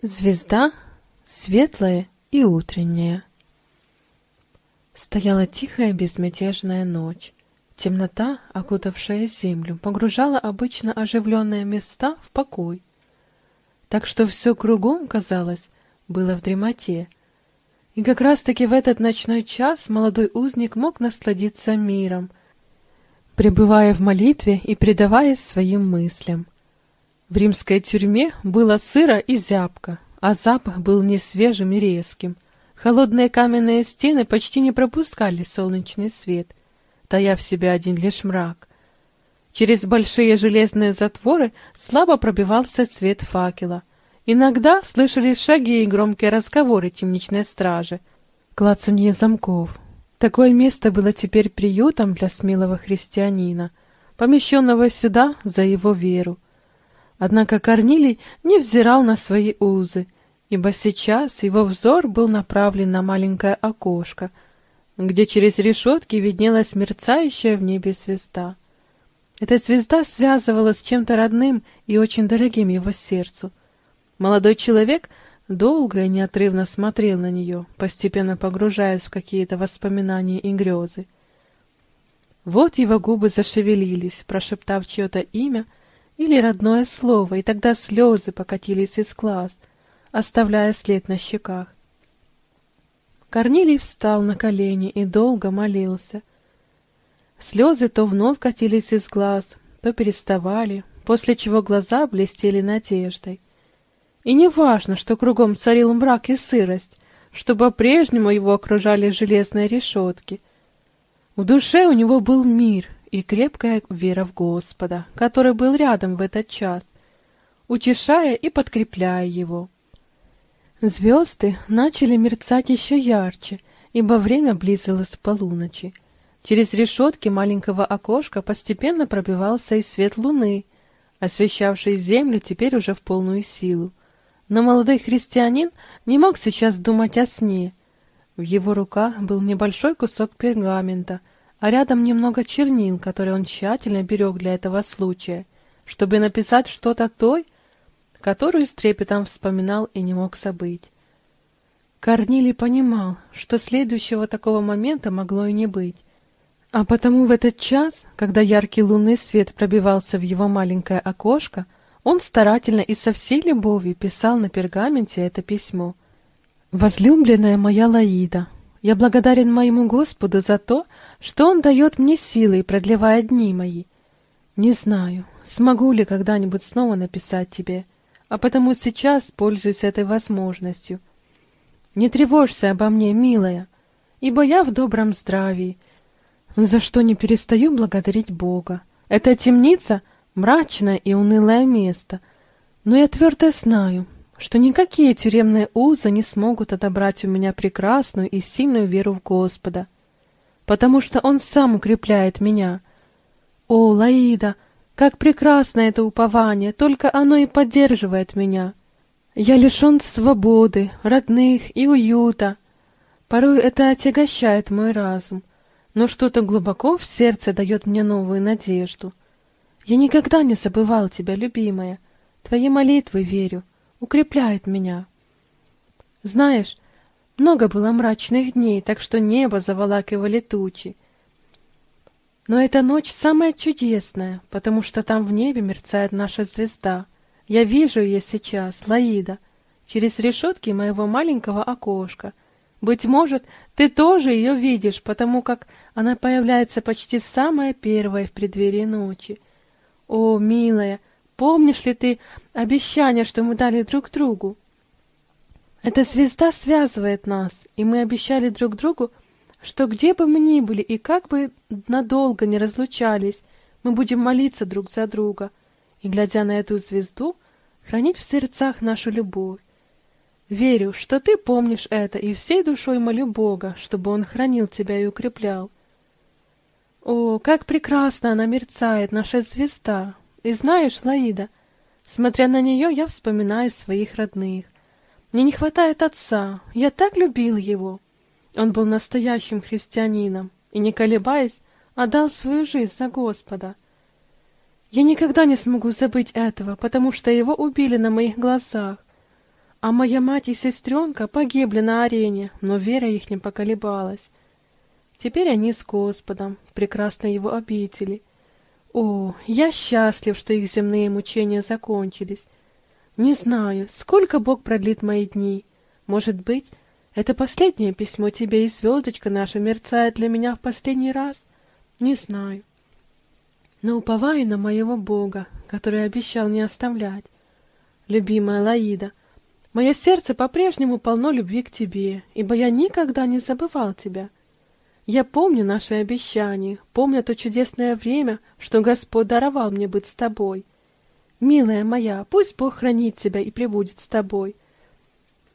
Звезда светлая и утренняя. Стояла тихая безмятежная ночь. Темнота, окутавшая землю, погружала обычно оживленные места в покой. Так что все кругом, казалось, было в дремоте. И как раз-таки в этот ночной час молодой узник мог насладиться миром, пребывая в молитве и предаваясь своим мыслям. В римской тюрьме было сыро и зябко, а запах был не свежим и резким. Холодные каменные стены почти не пропускали солнечный свет, тая в себе один лишь мрак. Через большие железные затворы слабо пробивался свет факела. Иногда слышались шаги и громкие разговоры темничной стражи, клацанье замков. Такое место было теперь приютом для смелого христианина, помещенного сюда за его веру. Однако Корнилий не взирал на свои узы, ибо сейчас его взор был направлен на маленькое окошко, где через решетки виднелась мерцающая в небе звезда. Эта звезда связывала с чем-то родным и очень дорогим его сердцу. Молодой человек долго и неотрывно смотрел на нее, постепенно погружаясь в какие-то воспоминания и грезы. Вот его губы зашевелились, прошептав чье-то имя — или родное слово, и тогда слезы покатились из глаз, оставляя след на щеках. Корнилий встал на колени и долго молился. Слезы то вновь катились из глаз, то переставали, после чего глаза блестели надеждой. И не важно, что кругом царил мрак и сырость, что по-прежнему его окружали железные решетки. В душе у него был мир, и крепкая вера в Господа, который был рядом в этот час, утешая и подкрепляя его. Звезды начали мерцать еще ярче, ибо время близилось к полуночи. Через решетки маленького окошка постепенно пробивался и свет луны, освещавший землю теперь уже в полную силу. Но молодой христианин не мог сейчас думать о сне. В его руках был небольшой кусок пергамента — а рядом немного чернил, которые он тщательно берег для этого случая, чтобы написать что-то той, которую с трепетом вспоминал и не мог забыть. Корнилий понимал, что следующего такого момента могло и не быть, а потому в этот час, когда яркий лунный свет пробивался в его маленькое окошко, он старательно и со всей любовью писал на пергаменте это письмо. «Возлюбленная моя Лаида, я благодарен моему Господу за то, что Он дает мне силы и продлевает дни мои. Не знаю, смогу ли когда-нибудь снова написать тебе, а потому сейчас пользуюсь этой возможностью. Не тревожься обо мне, милая, ибо я в добром здравии, за что не перестаю благодарить Бога. Эта темница — мрачное и унылое место, но я твердо знаю, что никакие тюремные узы не смогут отобрать у меня прекрасную и сильную веру в Господа, потому что Он сам укрепляет меня. О, Лаида, как прекрасно это упование, только оно и поддерживает меня. Я лишен свободы, родных и уюта. Порой это отягощает мой разум, но что-то глубоко в сердце дает мне новую надежду. Я никогда не забывал тебя, любимая, твои молитвы верю, укрепляет меня. Знаешь, много было мрачных дней, так что небо заволакивали тучи. Но эта ночь самая чудесная, потому что там в небе мерцает наша звезда. Я вижу ее сейчас, Лаида, через решетки моего маленького окошка. Быть может, ты тоже ее видишь, потому как она появляется почти самая первая в преддверии ночи. О, милая, Помнишь ли ты обещание, что мы дали друг другу? Эта звезда связывает нас, и мы обещали друг другу, что где бы мы ни были и как бы надолго не разлучались, мы будем молиться друг за друга и, глядя на эту звезду, хранить в сердцах нашу любовь. Верю, что ты помнишь это, и всей душой молю Бога, чтобы Он хранил тебя и укреплял. О, как прекрасно она мерцает, наша звезда! И знаешь, Лаида, смотря на нее, я вспоминаю своих родных. Мне не хватает отца, я так любил его. Он был настоящим христианином и, не колебаясь, отдал свою жизнь за Господа. Я никогда не смогу забыть этого, потому что его убили на моих глазах. А моя мать и сестренка погибли на арене, но вера их не поколебалась. Теперь они с Господом, в прекрасной его обители. О, я счастлив, что их земные мучения закончились. Не знаю, сколько Бог продлит мои дни. Может быть, это последнее письмо тебе, и звездочка наша мерцает для меня в последний раз? Не знаю. Но уповаю на моего Бога, который обещал не оставлять. Любимая Лаида, мое сердце по-прежнему полно любви к тебе, ибо я никогда не забывал тебя. Я помню наши обещания, помню то чудесное время, что Господь даровал мне быть с тобой. Милая моя, пусть Бог хранит тебя и пребудет с тобой.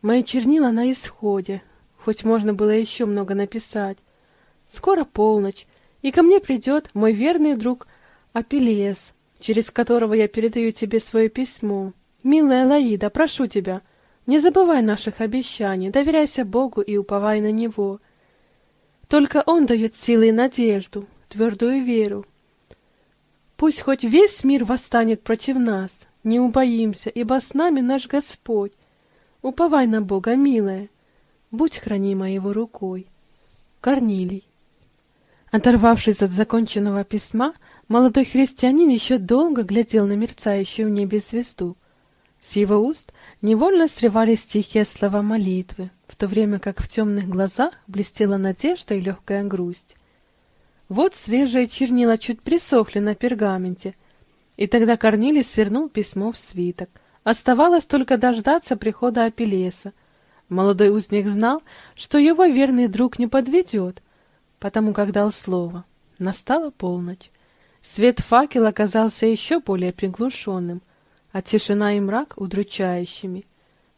Мои чернила на исходе, хоть можно было еще много написать. Скоро полночь, и ко мне придет мой верный друг Апеллес, через которого я передаю тебе свое письмо. Милая Лаида, прошу тебя, не забывай наших обещаний, доверяйся Богу и уповай на Него. Только Он дает силы и надежду, твердую веру. Пусть хоть весь мир восстанет против нас, не убоимся, ибо с нами наш Господь. Уповай на Бога, милая, будь хранима Его рукой. Корнилий. Оторвавшись от законченного письма, молодой христианин еще долго глядел на мерцающую в небе звезду. С его уст невольно срывались тихие слова молитвы, в то время как в темных глазах блестела надежда и легкая грусть. Вот свежие чернила чуть присохли на пергаменте, и тогда Корнилий свернул письмо в свиток. Оставалось только дождаться прихода Апеллеса. Молодой узник знал, что его верный друг не подведет, потому как дал слово. Настала полночь. Свет факела оказался еще более приглушенным — а тишина и мрак удручающими.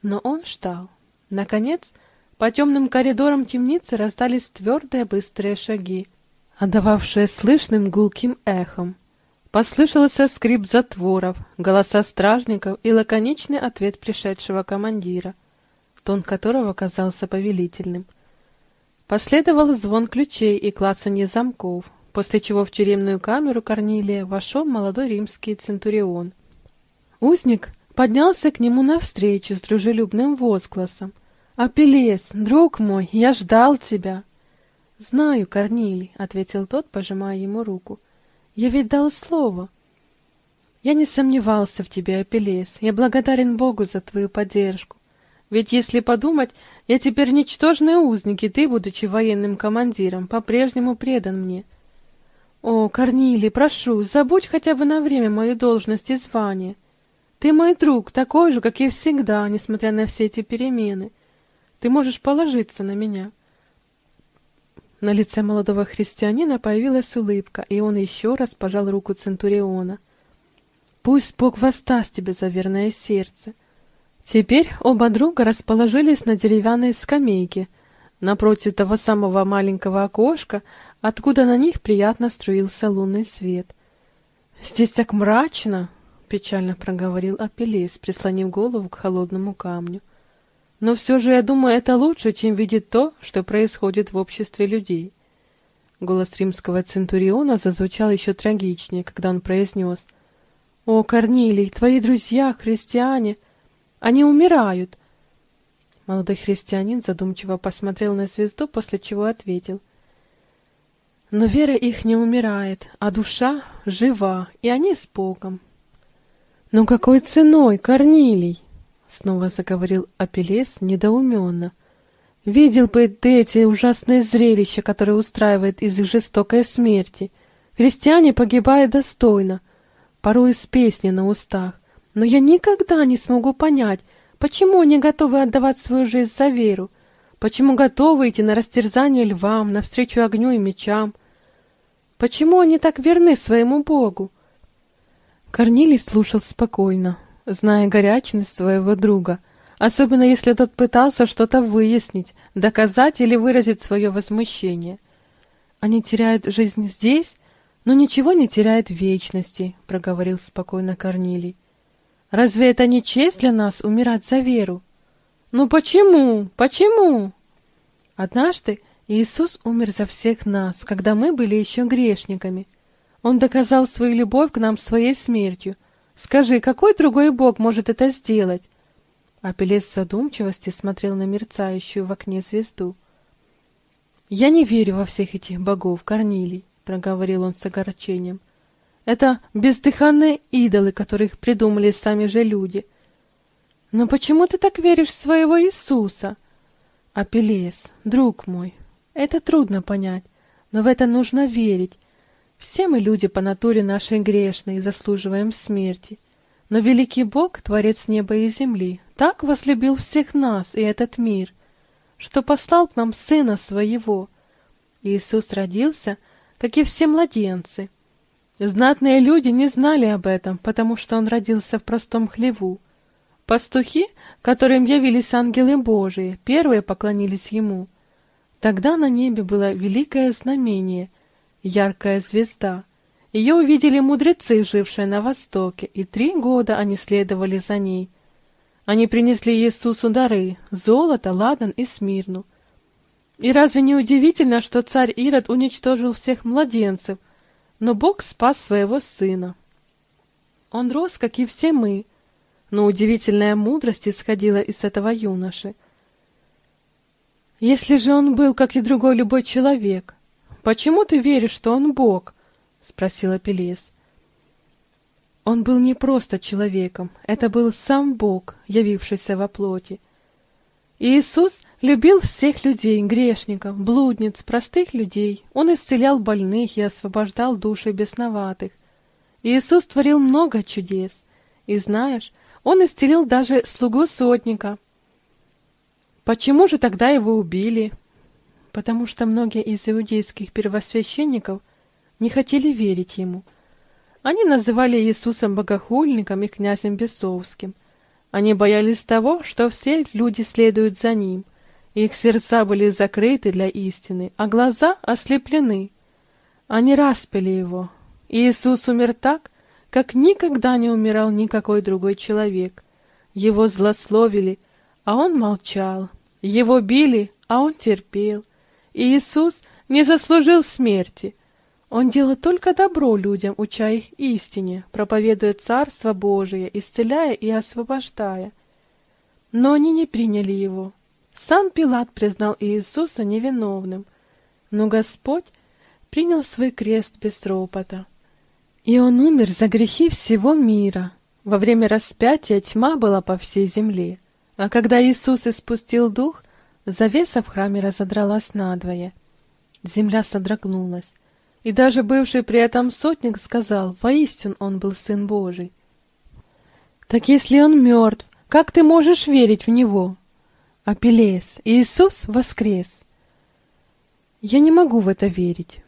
Но он ждал. Наконец, по темным коридорам темницы раздались твердые быстрые шаги, отдававшие слышным гулким эхом. Послышался скрип затворов, голоса стражников и лаконичный ответ пришедшего командира, тон которого казался повелительным. Последовал звон ключей и клацанье замков, после чего в тюремную камеру Корнилия вошел молодой римский центурион — Узник поднялся к нему навстречу с дружелюбным возгласом. «Апеллес, друг мой, я ждал тебя!» «Знаю, Корнилий», — ответил тот, пожимая ему руку. «Я ведь дал слово». «Я не сомневался в тебе, Апеллес. Я благодарен Богу за твою поддержку. Ведь, если подумать, я теперь ничтожный узник, и ты, будучи военным командиром, по-прежнему предан мне. О, Корнилий, прошу, забудь хотя бы на время мою должность и звание». Ты мой друг, такой же, как и всегда, несмотря на все эти перемены. Ты можешь положиться на меня. На лице молодого христианина появилась улыбка, и он еще раз пожал руку Центуриона. Пусть Бог восдаст тебе за верное сердце. Теперь оба друга расположились на деревянной скамейке, напротив того самого маленького окошка, откуда на них приятно струился лунный свет. Здесь так мрачно, — печально проговорил Апеллес, прислонив голову к холодному камню. «Но все же, я думаю, это лучше, чем видеть то, что происходит в обществе людей». Голос римского центуриона зазвучал еще трагичнее, когда он произнес «О, Корнилий, твои друзья, христиане, они умирают!» Молодой христианин задумчиво посмотрел на звезду, после чего ответил «Но вера их не умирает, а душа жива, и они с Богом». «Но какой ценой, Корнилий?» — снова заговорил Апеллес недоуменно. «Видел бы ты эти ужасные зрелища, которые устраивает из их жестокой смерти. Христиане погибают достойно, порой с песни на устах. Но я никогда не смогу понять, почему они готовы отдавать свою жизнь за веру, почему готовы идти на растерзание львам, навстречу огню и мечам. Почему они так верны своему Богу? Корнилий слушал спокойно, зная горячность своего друга, особенно если тот пытался что-то выяснить, доказать или выразить свое возмущение. Они теряют жизнь здесь, но ничего не теряют в вечности, — проговорил спокойно Корнилий. Разве это не честь для нас умирать за веру? Ну почему? Почему? Однажды Иисус умер за всех нас, когда мы были еще грешниками. Он доказал свою любовь к нам своей смертью. Скажи, какой другой Бог может это сделать? Апеллес в задумчивости смотрел на мерцающую в окне звезду. «Я не верю во всех этих богов, Корнилий», — проговорил он с огорчением. «Это бездыханные идолы, которых придумали сами же люди. Но почему ты так веришь в своего Иисуса?» «Апеллес, друг мой, это трудно понять, но в это нужно верить. Все мы люди по натуре нашей грешной и заслуживаем смерти. Но великий Бог, Творец неба и земли, так возлюбил всех нас и этот мир, что послал к нам Сына Своего. Иисус родился, как и все младенцы. Знатные люди не знали об этом, потому что Он родился в простом хлеву. Пастухи, которым явились ангелы Божии, первые поклонились Ему. Тогда на небе было великое знамение, яркая звезда — ее увидели мудрецы, жившие на Востоке, и три года они следовали за ней. Они принесли Иисусу дары — золото, ладан и смирну. И разве не удивительно, что царь Ирод уничтожил всех младенцев, но Бог спас своего сына? Он рос, как и все мы, но удивительная мудрость исходила из этого юноши. Если же он был, как и другой любой человек, почему ты веришь, что он Бог, — спросила Пелес. Он был не просто человеком, это был сам Бог, явившийся во плоти. Иисус любил всех людей, грешников, блудниц, простых людей. Он исцелял больных и освобождал души бесноватых. Иисус творил много чудес. И знаешь, он исцелил даже слугу сотника. Почему же тогда его убили? Потому что многие из иудейских первосвященников – не хотели верить ему. Они называли Иисусом богохульником и князем Бесовским. Они боялись того, что все люди следуют за ним. Их сердца были закрыты для истины, а глаза ослеплены. Они распяли его. Иисус умер так, как никогда не умирал никакой другой человек. Его злословили, а он молчал. Его били, а он терпел. Иисус не заслужил смерти — он делает только добро людям, уча их истине, проповедуя Царство Божие, исцеляя и освобождая. Но они не приняли его. Сам Пилат признал Иисуса невиновным, но Господь принял свой крест без ропота. И он умер за грехи всего мира. Во время распятия тьма была по всей земле, а когда Иисус испустил дух, завеса в храме разодралась надвое. Земля содрогнулась. И даже бывший при этом сотник сказал, воистину он был Сын Божий. Так если он мертв, как ты можешь верить в него? Апеллес, Иисус воскрес. Я не могу в это верить.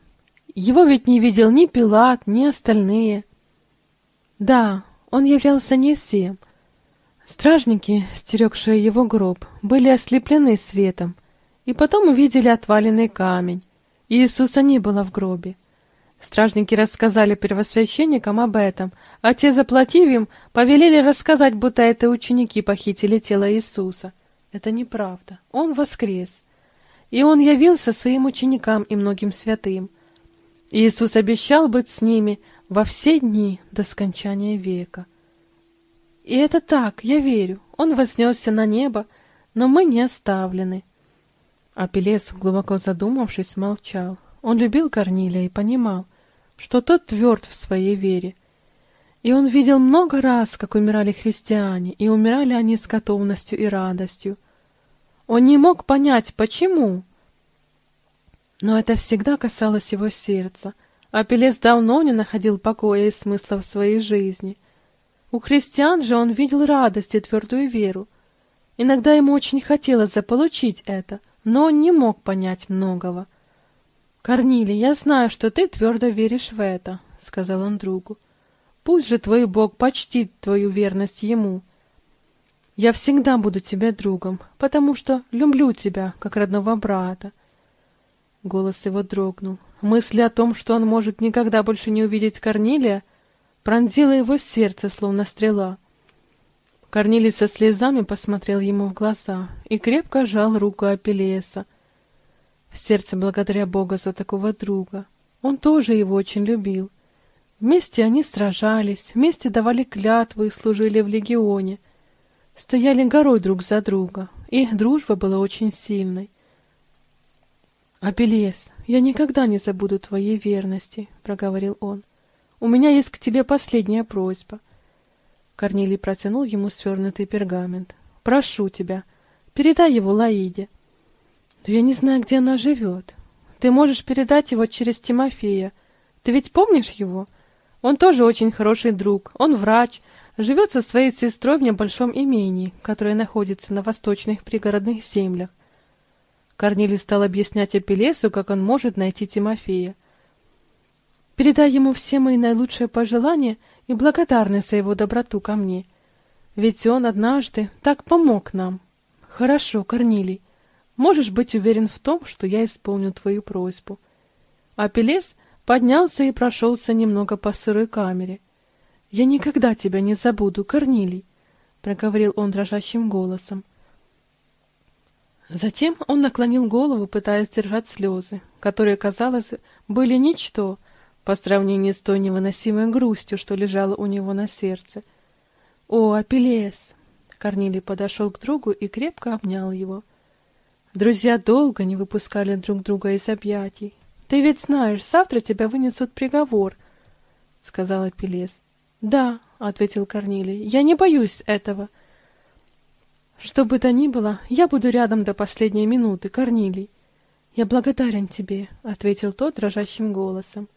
Его ведь не видел ни Пилат, ни остальные. Да, он являлся не всем. Стражники, стерегшие его гроб, были ослеплены светом, и потом увидели отваленный камень. Иисуса не было в гробе. Стражники рассказали первосвященникам об этом, а те, заплатив им, повелели рассказать, будто это ученики похитили тело Иисуса. Это неправда. Он воскрес. И он явился своим ученикам и многим святым. Иисус обещал быть с ними во все дни до скончания века. И это так, я верю. Он вознесся на небо, но мы не оставлены. Апеллес, глубоко задумавшись, молчал. Он любил Корнилия и понимал, что тот тверд в своей вере. И он видел много раз, как умирали христиане, и умирали они с готовностью и радостью. Он не мог понять, почему. Но это всегда касалось его сердца. Апеллес давно не находил покоя и смысла в своей жизни. У христиан же он видел радость и твердую веру. Иногда ему очень хотелось заполучить это, но он не мог понять многого. «Корнилий, я знаю, что ты твердо веришь в это», — сказал он другу. «Пусть же твой Бог почтит твою верность Ему. Я всегда буду тебе другом, потому что люблю тебя, как родного брата». Голос его дрогнул. Мысль о том, что он может никогда больше не увидеть Корнилия, пронзила его сердце, словно стрела. Корнилий со слезами посмотрел ему в глаза и крепко сжал руку Апеллеса, в сердце благодаря Бога за такого друга. Он тоже его очень любил. Вместе они сражались, вместе давали клятвы и служили в легионе. стояли горой друг за друга, и их дружба была очень сильной. «Апеллес, я никогда не забуду твоей верности», — проговорил он. «У меня есть к тебе последняя просьба». Корнилий протянул ему свернутый пергамент. «Прошу тебя, передай его Лаиде». «Да я не знаю, где она живет. Ты можешь передать его через Тимофея. Ты ведь помнишь его? Он тоже очень хороший друг, он врач, живет со своей сестрой в небольшом имении, которое находится на восточных пригородных землях. Корнилий стал объяснять Апеллесу, как он может найти Тимофея. «Передай ему все мои наилучшие пожелания и благодарность за его доброту ко мне. Ведь он однажды так помог нам. Хорошо, Корнилий, можешь быть уверен в том, что я исполню твою просьбу». Апеллес поднялся и прошелся немного по сырой камере. «Я никогда тебя не забуду, Корнилий», — проговорил он дрожащим голосом. Затем он наклонил голову, пытаясь держать слезы, которые, казалось, были ничто по сравнению с той невыносимой грустью, что лежала у него на сердце. «О, Апеллес!» Корнилий подошел к другу и крепко обнял его. Друзья долго не выпускали друг друга из объятий. «Ты ведь знаешь, завтра тебя вынесут приговор», — сказал Апеллес. «Да», — ответил Корнилий, — «я не боюсь этого». Что бы то ни было, я буду рядом до последней минуты, Корнилий. Я благодарен тебе, ответил тот дрожащим голосом.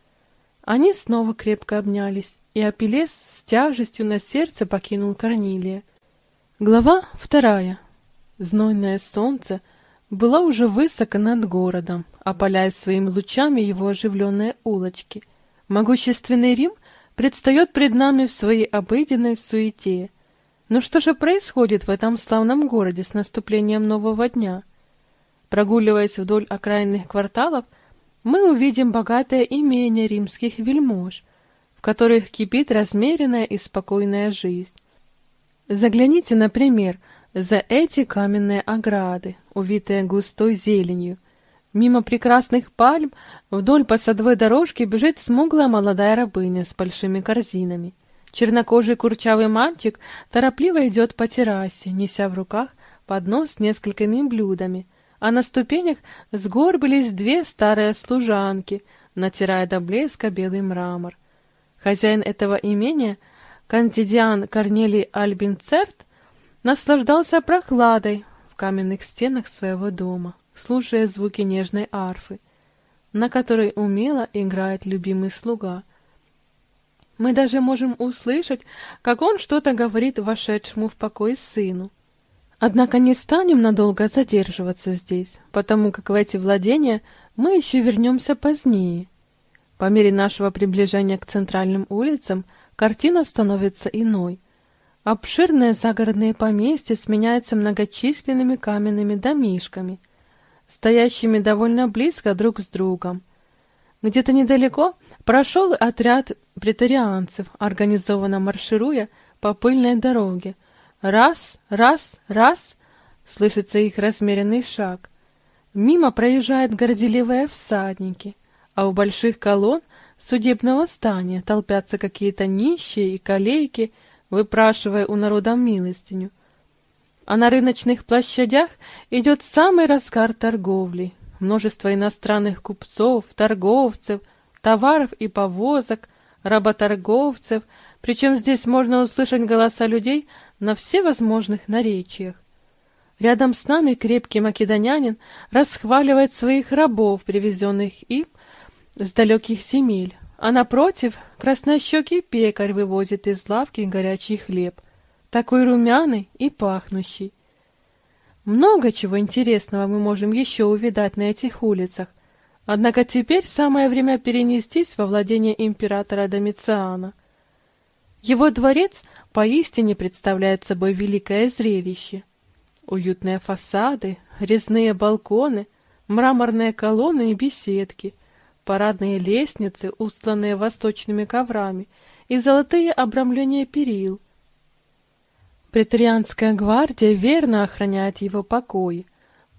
Они снова крепко обнялись, и Апеллес с тяжестью на сердце покинул Корнилия. Глава вторая. Знойное солнце было уже высоко над городом, опаляя своими лучами его оживленные улочки. Могущественный Рим предстает пред нами в своей обыденной суете — но что же происходит в этом славном городе с наступлением нового дня? Прогуливаясь вдоль окраинных кварталов, мы увидим богатое имение римских вельмож, в которых кипит размеренная и спокойная жизнь. Загляните, например, за эти каменные ограды, увитые густой зеленью. Мимо прекрасных пальм вдоль по садовой дорожке бежит смуглая молодая рабыня с большими корзинами. Чернокожий курчавый мальчик торопливо идет по террасе, неся в руках поднос с несколькими блюдами, а на ступенях сгорбились две старые служанки, натирая до блеска белый мрамор. Хозяин этого имения, кантидиан Корнелий Альбинцерт, наслаждался прохладой в каменных стенах своего дома, слушая звуки нежной арфы, на которой умело играет любимый слуга — мы даже можем услышать, как он что-то говорит вошедшему в покой сыну. Однако не станем надолго задерживаться здесь, потому как в эти владения мы еще вернемся позднее. По мере нашего приближения к центральным улицам картина становится иной. Обширные загородные поместья сменяются многочисленными каменными домишками, стоящими довольно близко друг с другом. Где-то недалеко прошел отряд претарианцев, организованно маршируя по пыльной дороге. Раз, раз, раз, слышится их размеренный шаг. Мимо проезжают горделивые всадники, а у больших колонн судебного здания толпятся какие-то нищие и калейки, выпрашивая у народа милостиню. А на рыночных площадях идет самый разгар торговли, множество иностранных купцов, торговцев, товаров и повозок, работорговцев, причем здесь можно услышать голоса людей на всевозможных наречиях. Рядом с нами крепкий македонянин расхваливает своих рабов, привезенных им с далеких земель, а напротив краснощекий пекарь вывозит из лавки горячий хлеб, такой румяный и пахнущий. Много чего интересного мы можем еще увидать на этих улицах, однако теперь самое время перенестись во владение императора Домициана. Его дворец поистине представляет собой великое зрелище. Уютные фасады, резные балконы, мраморные колонны и беседки, парадные лестницы, устланные восточными коврами, и золотые обрамления перил — Претарианская гвардия верно охраняет его покой.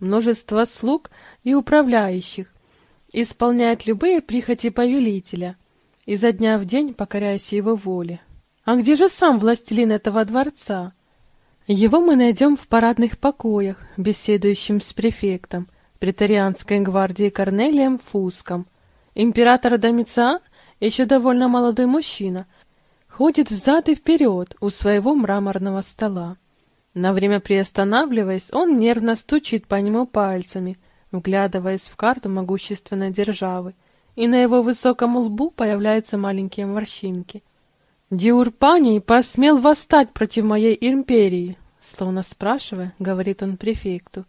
Множество слуг и управляющих исполняет любые прихоти повелителя, изо дня в день покоряясь его воле. А где же сам властелин этого дворца? Его мы найдем в парадных покоях, беседующим с префектом, претарианской гвардии Корнелием Фуском. Император Домициан, еще довольно молодой мужчина, ходит взад и вперед у своего мраморного стола. На время приостанавливаясь, он нервно стучит по нему пальцами, вглядываясь в карту могущественной державы, и на его высоком лбу появляются маленькие морщинки. «Диурпаний посмел восстать против моей империи!» Словно спрашивая, говорит он префекту.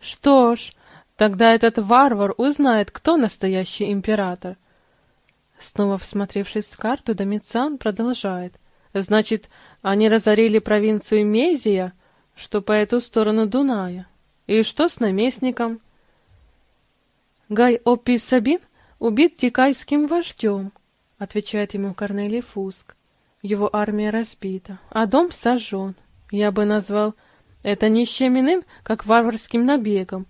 «Что ж, тогда этот варвар узнает, кто настоящий император». Снова всмотревшись в карту, Домициан продолжает. «Значит, они разорили провинцию Мезия, что по эту сторону Дуная. И что с наместником?» «Гай Оппи Сабин убит тикайским вождем», — отвечает ему Корнелий Фуск. Его армия разбита, а дом сожжен. Я бы назвал это не чем иным, как варварским набегом.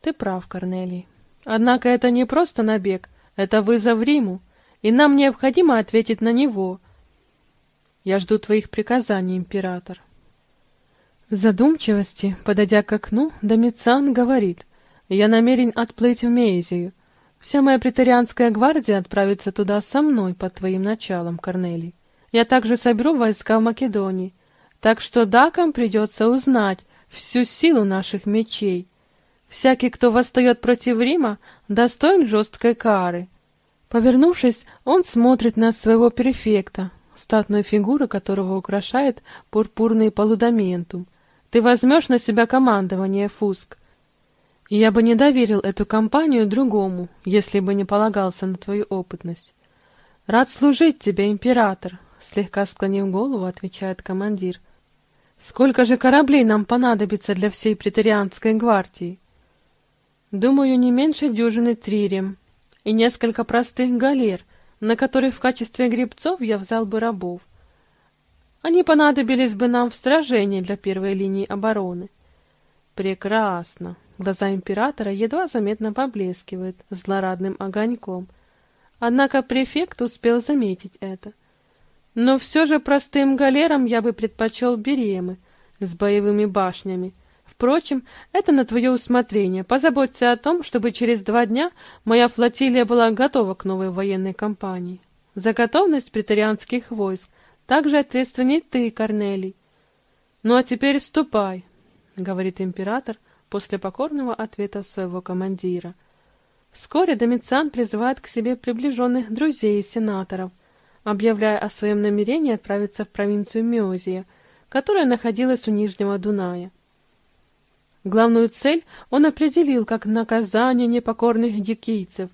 Ты прав, Корнелий. Однако это не просто набег, это вызов Риму, и нам необходимо ответить на него. Я жду твоих приказаний, император. В задумчивости, подойдя к окну, Домициан говорит, «Я намерен отплыть в Мезию. Вся моя претарианская гвардия отправится туда со мной под твоим началом, Корнелий. Я также соберу войска в Македонии. Так что дакам придется узнать всю силу наших мечей. Всякий, кто восстает против Рима, достоин жесткой кары. Повернувшись, он смотрит на своего префекта, статную фигуру которого украшает пурпурный полудоментум. Ты возьмешь на себя командование, Фуск. Я бы не доверил эту компанию другому, если бы не полагался на твою опытность. Рад служить тебе, император, Слегка склонив голову, отвечает командир. Сколько же кораблей нам понадобится для всей претарианской гвардии? Думаю, не меньше дюжины трирем и несколько простых галер, на которых в качестве гребцов я взял бы рабов. Они понадобились бы нам в сражении для первой линии обороны. Прекрасно. Глаза императора едва заметно поблескивают злорадным огоньком. Однако префект успел заметить это. Но все же простым галерам я бы предпочел беремы с боевыми башнями. Впрочем, это на твое усмотрение. Позаботься о том, чтобы через два дня моя флотилия была готова к новой военной кампании. За готовность претарианских войск также ответственней ты, Корнелий. Ну а теперь ступай, — говорит император после покорного ответа своего командира. Вскоре Домициан призывает к себе приближенных друзей и сенаторов — объявляя о своем намерении отправиться в провинцию Меозия, которая находилась у Нижнего Дуная. Главную цель он определил как наказание непокорных дикийцев.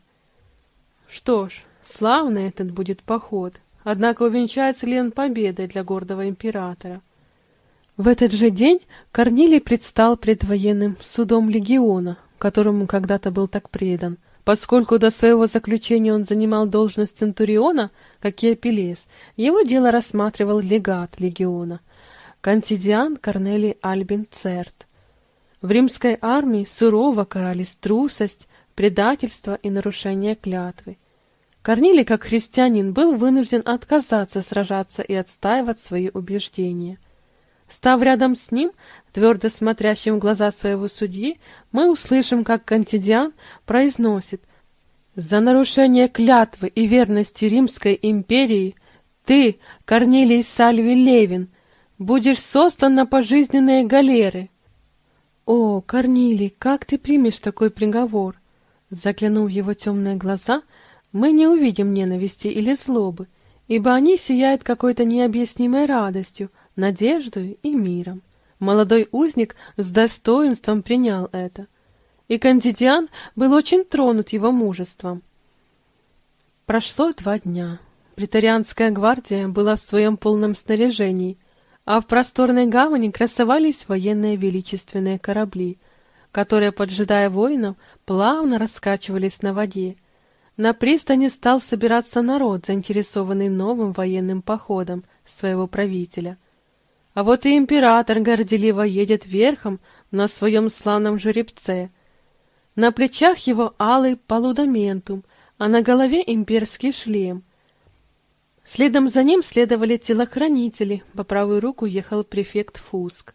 Что ж, славный этот будет поход, однако увенчается ли он победой для гордого императора? В этот же день Корнилий предстал пред военным судом легиона, которому когда-то был так предан, Поскольку до своего заключения он занимал должность центуриона, как и Апеллес, его дело рассматривал легат легиона, кантидиан Корнелий Альбин Церт. В римской армии сурово карались трусость, предательство и нарушение клятвы. Корнилий, как христианин, был вынужден отказаться сражаться и отстаивать свои убеждения. Став рядом с ним, твердо смотрящим в глаза своего судьи, мы услышим, как Кантидиан произносит «За нарушение клятвы и верности Римской империи ты, Корнилий Сальви Левин, будешь создан на пожизненные галеры». «О, Корнилий, как ты примешь такой приговор?» Заглянув в его темные глаза, мы не увидим ненависти или злобы, ибо они сияют какой-то необъяснимой радостью — надеждой и миром. Молодой узник с достоинством принял это, и Кандидиан был очень тронут его мужеством. Прошло два дня. Притарианская гвардия была в своем полном снаряжении, а в просторной гавани красовались военные величественные корабли, которые, поджидая воинов, плавно раскачивались на воде. На пристани стал собираться народ, заинтересованный новым военным походом своего правителя. А вот и император горделиво едет верхом на своем славном жеребце. На плечах его алый полудоментум, а на голове имперский шлем. Следом за ним следовали телохранители, по правую руку ехал префект Фуск.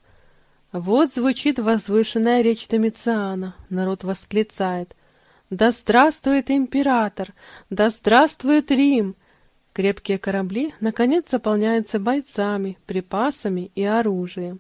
Вот звучит возвышенная речь Домициана. Народ восклицает. «Да здравствует император! Да здравствует Рим!» Крепкие корабли, наконец, заполняются бойцами, припасами и оружием.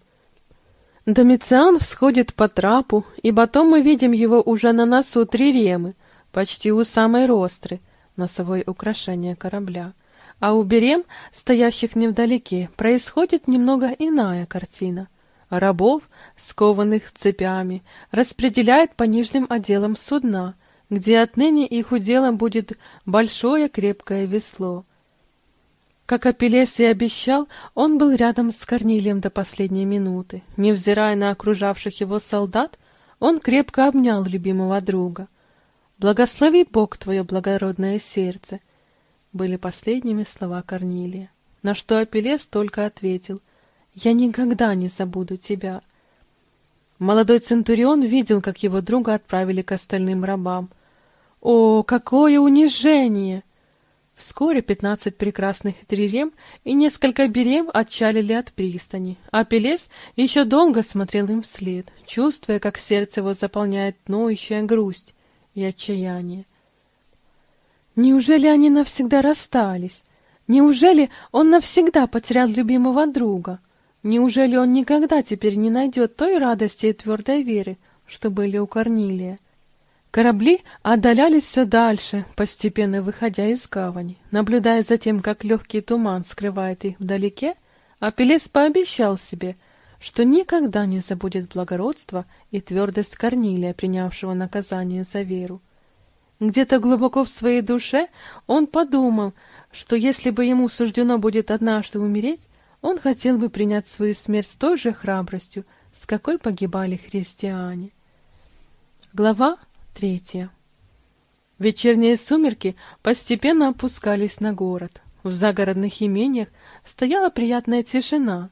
Домициан всходит по трапу, и потом мы видим его уже на носу Триремы, почти у самой ростры, носовое украшение корабля. А у берем, стоящих невдалеке, происходит немного иная картина — рабов, скованных цепями, распределяет по нижним отделам судна, где отныне их уделом будет большое крепкое весло. Как Апеллес и обещал, он был рядом с Корнилием до последней минуты. Невзирая на окружавших его солдат, он крепко обнял любимого друга. «Благослови Бог твое благородное сердце!» были последними слова Корнилия. На что Апеллес только ответил я никогда не забуду тебя. Молодой Центурион видел, как его друга отправили к остальным рабам. О, какое унижение! Вскоре пятнадцать прекрасных трирем и несколько берем отчалили от пристани, а Пелес еще долго смотрел им вслед, чувствуя, как сердце его заполняет ноющая грусть и отчаяние. Неужели они навсегда расстались? Неужели он навсегда потерял любимого друга? Неужели он никогда теперь не найдет той радости и твердой веры, что были у Корнилия? Корабли отдалялись все дальше, постепенно выходя из гавани. Наблюдая за тем, как легкий туман скрывает их вдалеке, Апеллес пообещал себе, что никогда не забудет благородство и твердость Корнилия, принявшего наказание за веру. Где-то глубоко в своей душе он подумал, что если бы ему суждено будет однажды умереть, он хотел бы принять свою смерть с той же храбростью, с какой погибали христиане. Глава третья. Вечерние сумерки постепенно опускались на город. В загородных имениях стояла приятная тишина.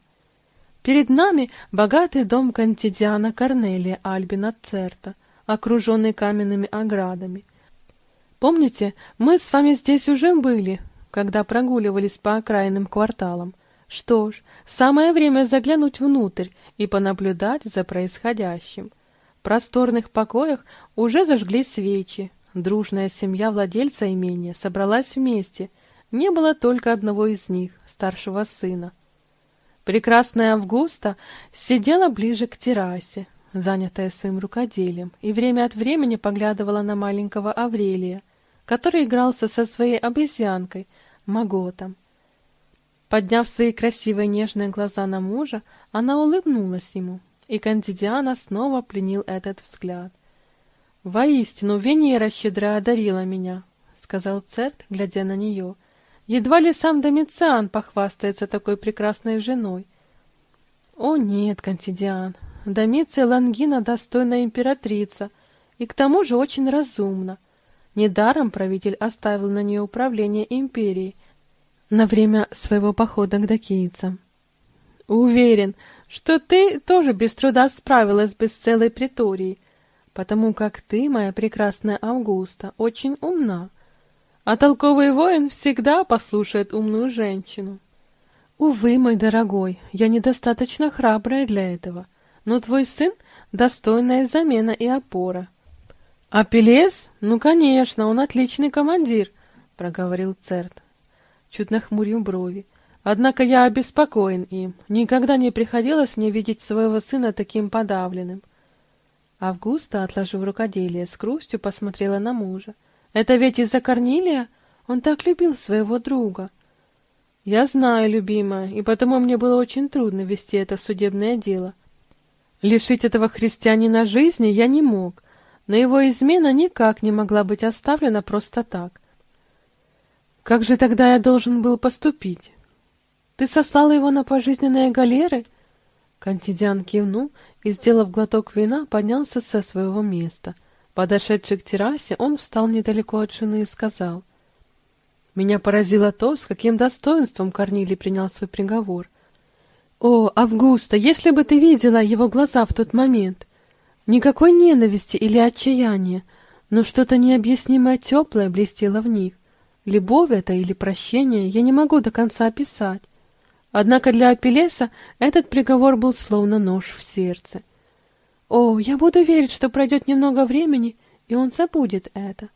Перед нами богатый дом кантидиана Корнелия Альбина Церта, окруженный каменными оградами. Помните, мы с вами здесь уже были, когда прогуливались по окраинным кварталам. Что ж, самое время заглянуть внутрь и понаблюдать за происходящим. Просторных покоях уже зажгли свечи. Дружная семья владельца имения собралась вместе. Не было только одного из них, старшего сына. Прекрасная Августа сидела ближе к террасе, занятая своим рукоделием, и время от времени поглядывала на маленького Аврелия, который игрался со своей обезьянкой, Маготом. Подняв свои красивые нежные глаза на мужа, она улыбнулась ему, и Кандидиана снова пленил этот взгляд. «Воистину, Венера щедро одарила меня», — сказал Церт, глядя на нее. «Едва ли сам Домициан похвастается такой прекрасной женой». «О нет, Кантидиан, Домиция Лангина достойная императрица, и к тому же очень разумна. Недаром правитель оставил на нее управление империей, на время своего похода к дакийцам. Уверен, что ты тоже без труда справилась бы с целой приторией, потому как ты, моя прекрасная Августа, очень умна, а толковый воин всегда послушает умную женщину. Увы, мой дорогой, я недостаточно храбрая для этого, но твой сын — достойная замена и опора. — А Пелес? Ну, конечно, он отличный командир, — проговорил Церт чуть нахмурил брови. Однако я обеспокоен им. Никогда не приходилось мне видеть своего сына таким подавленным. Августа, отложив рукоделие, с грустью посмотрела на мужа. Это ведь из-за Корнилия? Он так любил своего друга. Я знаю, любимая, и потому мне было очень трудно вести это судебное дело. Лишить этого христианина жизни я не мог, но его измена никак не могла быть оставлена просто так. Как же тогда я должен был поступить? Ты сослала его на пожизненные галеры? Кантидиан кивнул и, сделав глоток вина, поднялся со своего места. Подошедший к террасе, он встал недалеко от жены и сказал. Меня поразило то, с каким достоинством Корнили принял свой приговор. О, Августа, если бы ты видела его глаза в тот момент! Никакой ненависти или отчаяния, но что-то необъяснимое теплое блестело в них. Любовь это или прощение я не могу до конца описать. Однако для Апеллеса этот приговор был словно нож в сердце. О, я буду верить, что пройдет немного времени, и он забудет это.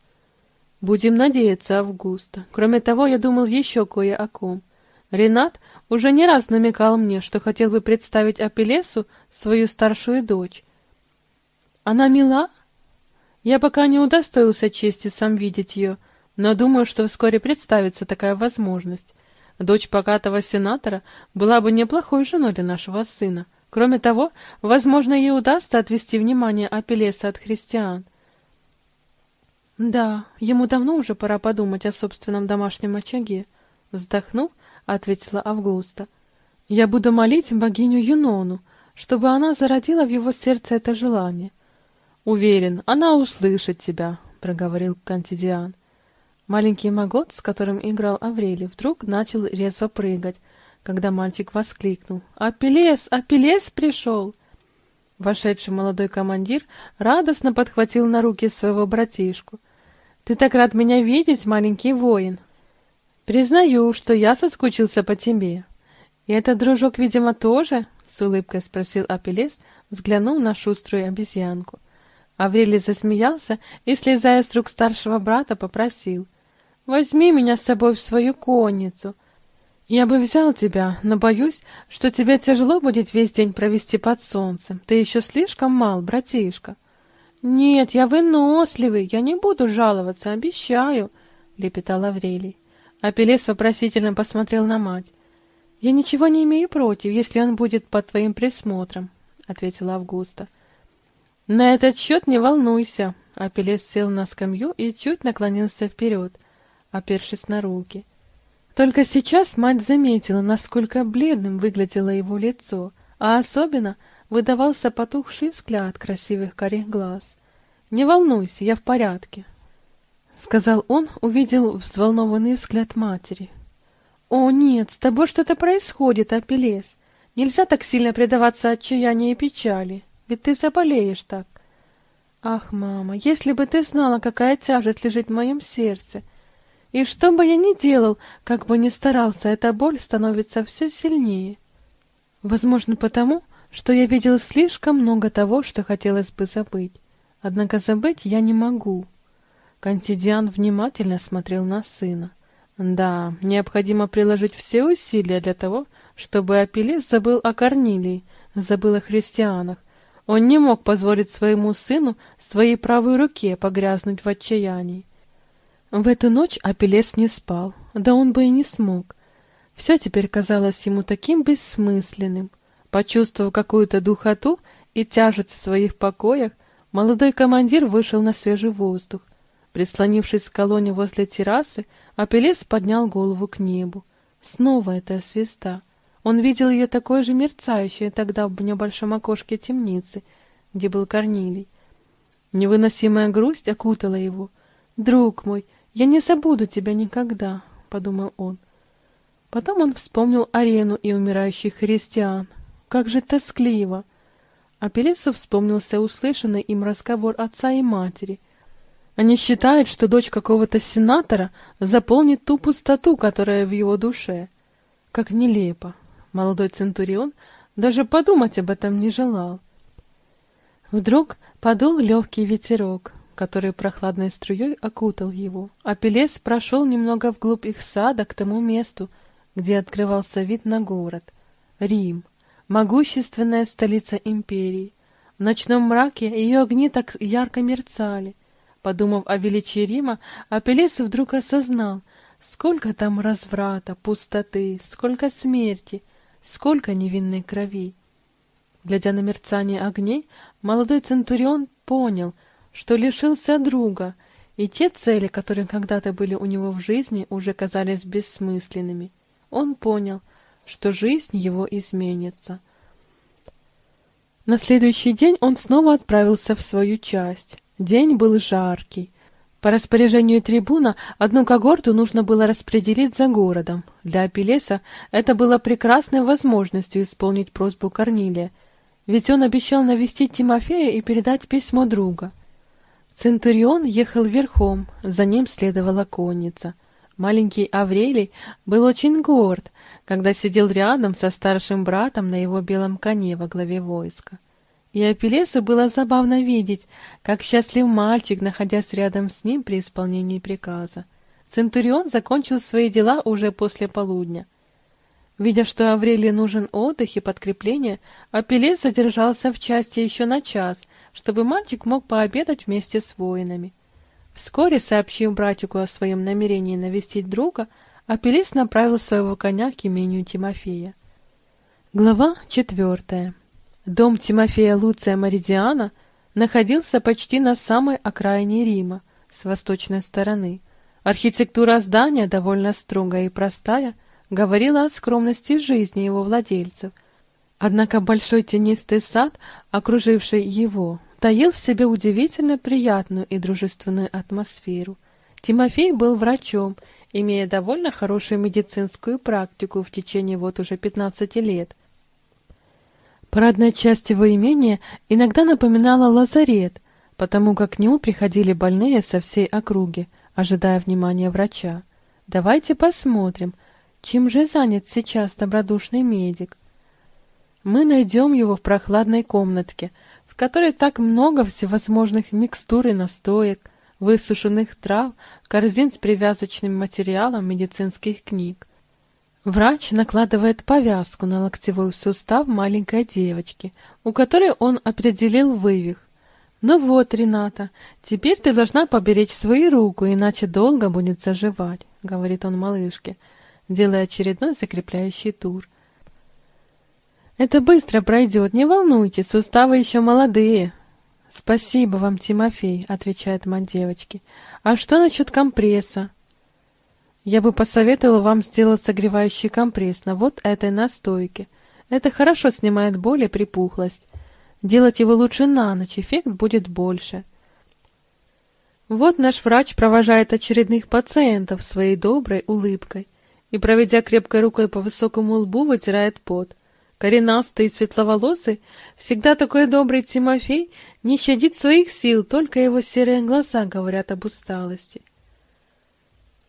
Будем надеяться, Августа. Кроме того, я думал еще кое о ком. Ренат уже не раз намекал мне, что хотел бы представить Апеллесу свою старшую дочь. Она мила? Я пока не удостоился чести сам видеть ее, но думаю, что вскоре представится такая возможность. Дочь богатого сенатора была бы неплохой женой для нашего сына. Кроме того, возможно, ей удастся отвести внимание Апеллеса от христиан. Да, ему давно уже пора подумать о собственном домашнем очаге. Вздохнув, ответила Августа. Я буду молить богиню Юнону, чтобы она зародила в его сердце это желание. Уверен, она услышит тебя, проговорил Кантидиан. Маленький магот, с которым играл Аврелий, вдруг начал резво прыгать, когда мальчик воскликнул: "Апеллес, Апеллес пришел!» Вошедший молодой командир радостно подхватил на руки своего братишку. Ты так рад меня видеть, маленький воин. Признаю, что я соскучился по тебе. И этот дружок, видимо, тоже? С улыбкой спросил Апеллес, взглянув на шуструю обезьянку. Аврелий засмеялся и, слезая с рук старшего брата, попросил. «Возьми меня с собой в свою конницу. Я бы взял тебя, но боюсь, что тебе тяжело будет весь день провести под солнцем. Ты еще слишком мал, братишка». «Нет, я выносливый, я не буду жаловаться, обещаю», — лепетал Аврелий. Апеллес вопросительно посмотрел на мать. «Я ничего не имею против, если он будет под твоим присмотром», — ответила Августа. «На этот счет не волнуйся», — Апеллес сел на скамью и чуть наклонился вперед, опершись на руки. Только сейчас мать заметила, насколько бледным выглядело его лицо, а особенно — выдавался потухший взгляд красивых карих глаз. «Не волнуйся, я в порядке», — сказал он, увидел взволнованный взгляд матери. «О, нет, с тобой что-то происходит, Апеллес. Нельзя так сильно предаваться отчаянию и печали, ведь ты заболеешь так». «Ах, мама, если бы ты знала, какая тяжесть лежит в моем сердце!» И что бы я ни делал, как бы ни старался, эта боль становится все сильнее. Возможно, потому, что я видел слишком много того, что хотелось бы забыть. Однако забыть я не могу. Кантидиан внимательно смотрел на сына. Да, необходимо приложить все усилия для того, чтобы Апеллес забыл о Корнилии, забыл о христианах. Он не мог позволить своему сыну своей правой руке погрязнуть в отчаянии. В эту ночь Апеллес не спал, да он бы и не смог. Все теперь казалось ему таким бессмысленным — Почувствовав какую-то духоту и тяжесть в своих покоях, молодой командир вышел на свежий воздух. Прислонившись к колонне возле террасы, Апеллес поднял голову к небу. Снова эта свиста. Он видел ее такой же мерцающей тогда в небольшом окошке темницы, где был Корнилий. Невыносимая грусть окутала его. «Друг мой, я не забуду тебя никогда», — подумал он. Потом он вспомнил арену и умирающих христиан, как же тоскливо! А Пелесу вспомнился услышанный им разговор отца и матери. Они считают, что дочь какого-то сенатора заполнит ту пустоту, которая в его душе. Как нелепо! Молодой Центурион даже подумать об этом не желал. Вдруг подул легкий ветерок, который прохладной струей окутал его, а Пелес прошел немного вглубь их сада к тому месту, где открывался вид на город — Рим могущественная столица империи. В ночном мраке ее огни так ярко мерцали. Подумав о величии Рима, Апеллес вдруг осознал, сколько там разврата, пустоты, сколько смерти, сколько невинной крови. Глядя на мерцание огней, молодой Центурион понял, что лишился друга, и те цели, которые когда-то были у него в жизни, уже казались бессмысленными. Он понял — что жизнь его изменится. На следующий день он снова отправился в свою часть. День был жаркий. По распоряжению трибуна одну когорту нужно было распределить за городом. Для Апеллеса это было прекрасной возможностью исполнить просьбу Корнилия, ведь он обещал навестить Тимофея и передать письмо друга. Центурион ехал верхом, за ним следовала конница. Маленький Аврелий был очень горд, когда сидел рядом со старшим братом на его белом коне во главе войска. И Апеллесу было забавно видеть, как счастлив мальчик, находясь рядом с ним при исполнении приказа. Центурион закончил свои дела уже после полудня. Видя, что Аврелию нужен отдых и подкрепление, Апеллес задержался в части еще на час, чтобы мальчик мог пообедать вместе с воинами. Вскоре, сообщив братику о своем намерении навестить друга, Апеллес направил своего коня к имению Тимофея. Глава четвертая. Дом Тимофея Луция Маридиана находился почти на самой окраине Рима, с восточной стороны. Архитектура здания, довольно строгая и простая, говорила о скромности жизни его владельцев. Однако большой тенистый сад, окруживший его, таил в себе удивительно приятную и дружественную атмосферу. Тимофей был врачом, имея довольно хорошую медицинскую практику в течение вот уже 15 лет. Парадная часть его имения иногда напоминала лазарет, потому как к нему приходили больные со всей округи, ожидая внимания врача. Давайте посмотрим, чем же занят сейчас добродушный медик. Мы найдем его в прохладной комнатке — в которой так много всевозможных микстур и настоек, высушенных трав, корзин с привязочным материалом медицинских книг. Врач накладывает повязку на локтевой сустав маленькой девочки, у которой он определил вывих. «Ну вот, Рената, теперь ты должна поберечь свою руку, иначе долго будет заживать», — говорит он малышке, делая очередной закрепляющий тур. Это быстро пройдет, не волнуйтесь, суставы еще молодые. Спасибо вам, Тимофей, отвечает мать девочки. А что насчет компресса? Я бы посоветовала вам сделать согревающий компресс на вот этой настойке. Это хорошо снимает боль и припухлость. Делать его лучше на ночь, эффект будет больше. Вот наш врач провожает очередных пациентов своей доброй улыбкой и, проведя крепкой рукой по высокому лбу, вытирает пот. Коренастый и светловолосый, всегда такой добрый Тимофей, не щадит своих сил, только его серые глаза говорят об усталости. —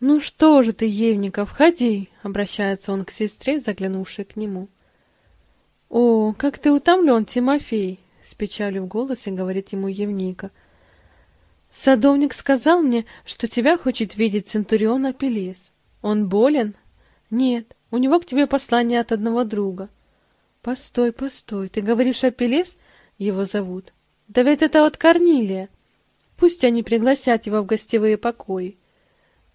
Ну что же ты, Евников, ходи, — обращается он к сестре, заглянувшей к нему. — О, как ты утомлен, Тимофей, — с печалью в голосе говорит ему Евника. — Садовник сказал мне, что тебя хочет видеть Центурион Апеллес. Он болен? — Нет, у него к тебе послание от одного друга. — Постой, постой, ты говоришь, Апеллес его зовут? Да ведь это вот Корнилия. Пусть они пригласят его в гостевые покои.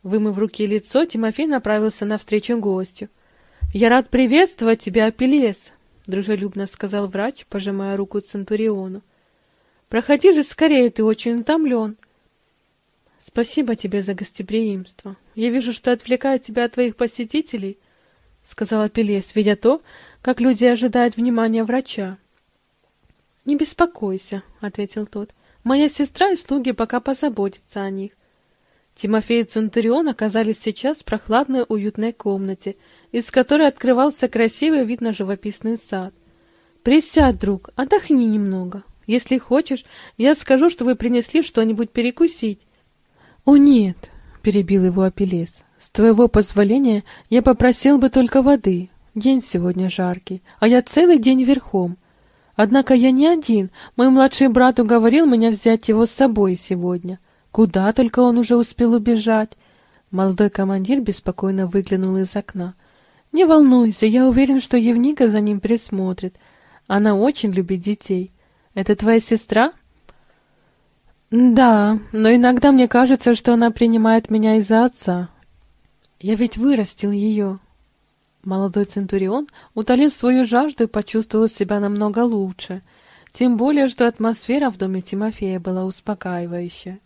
Вымыв руки и лицо, Тимофей направился навстречу гостю. — Я рад приветствовать тебя, Апеллес, — дружелюбно сказал врач, пожимая руку Центуриону. — Проходи же скорее, ты очень утомлен. — Спасибо тебе за гостеприимство. Я вижу, что отвлекаю тебя от твоих посетителей, — сказал Апеллес, видя то, как люди ожидают внимания врача. — Не беспокойся, — ответил тот. — Моя сестра и слуги пока позаботятся о них. Тимофей и Центурион оказались сейчас в прохладной уютной комнате, из которой открывался красивый вид на живописный сад. — Присядь, друг, отдохни немного. Если хочешь, я скажу, что вы принесли что-нибудь перекусить. — О, нет, — перебил его Апеллес, — с твоего позволения я попросил бы только воды. День сегодня жаркий, а я целый день верхом. Однако я не один, мой младший брат уговорил меня взять его с собой сегодня. Куда только он уже успел убежать? Молодой командир беспокойно выглянул из окна. Не волнуйся, я уверен, что Евника за ним присмотрит. Она очень любит детей. Это твоя сестра? Да, но иногда мне кажется, что она принимает меня из-за отца. Я ведь вырастил ее. Молодой Центурион утолил свою жажду и почувствовал себя намного лучше, тем более, что атмосфера в доме Тимофея была успокаивающая.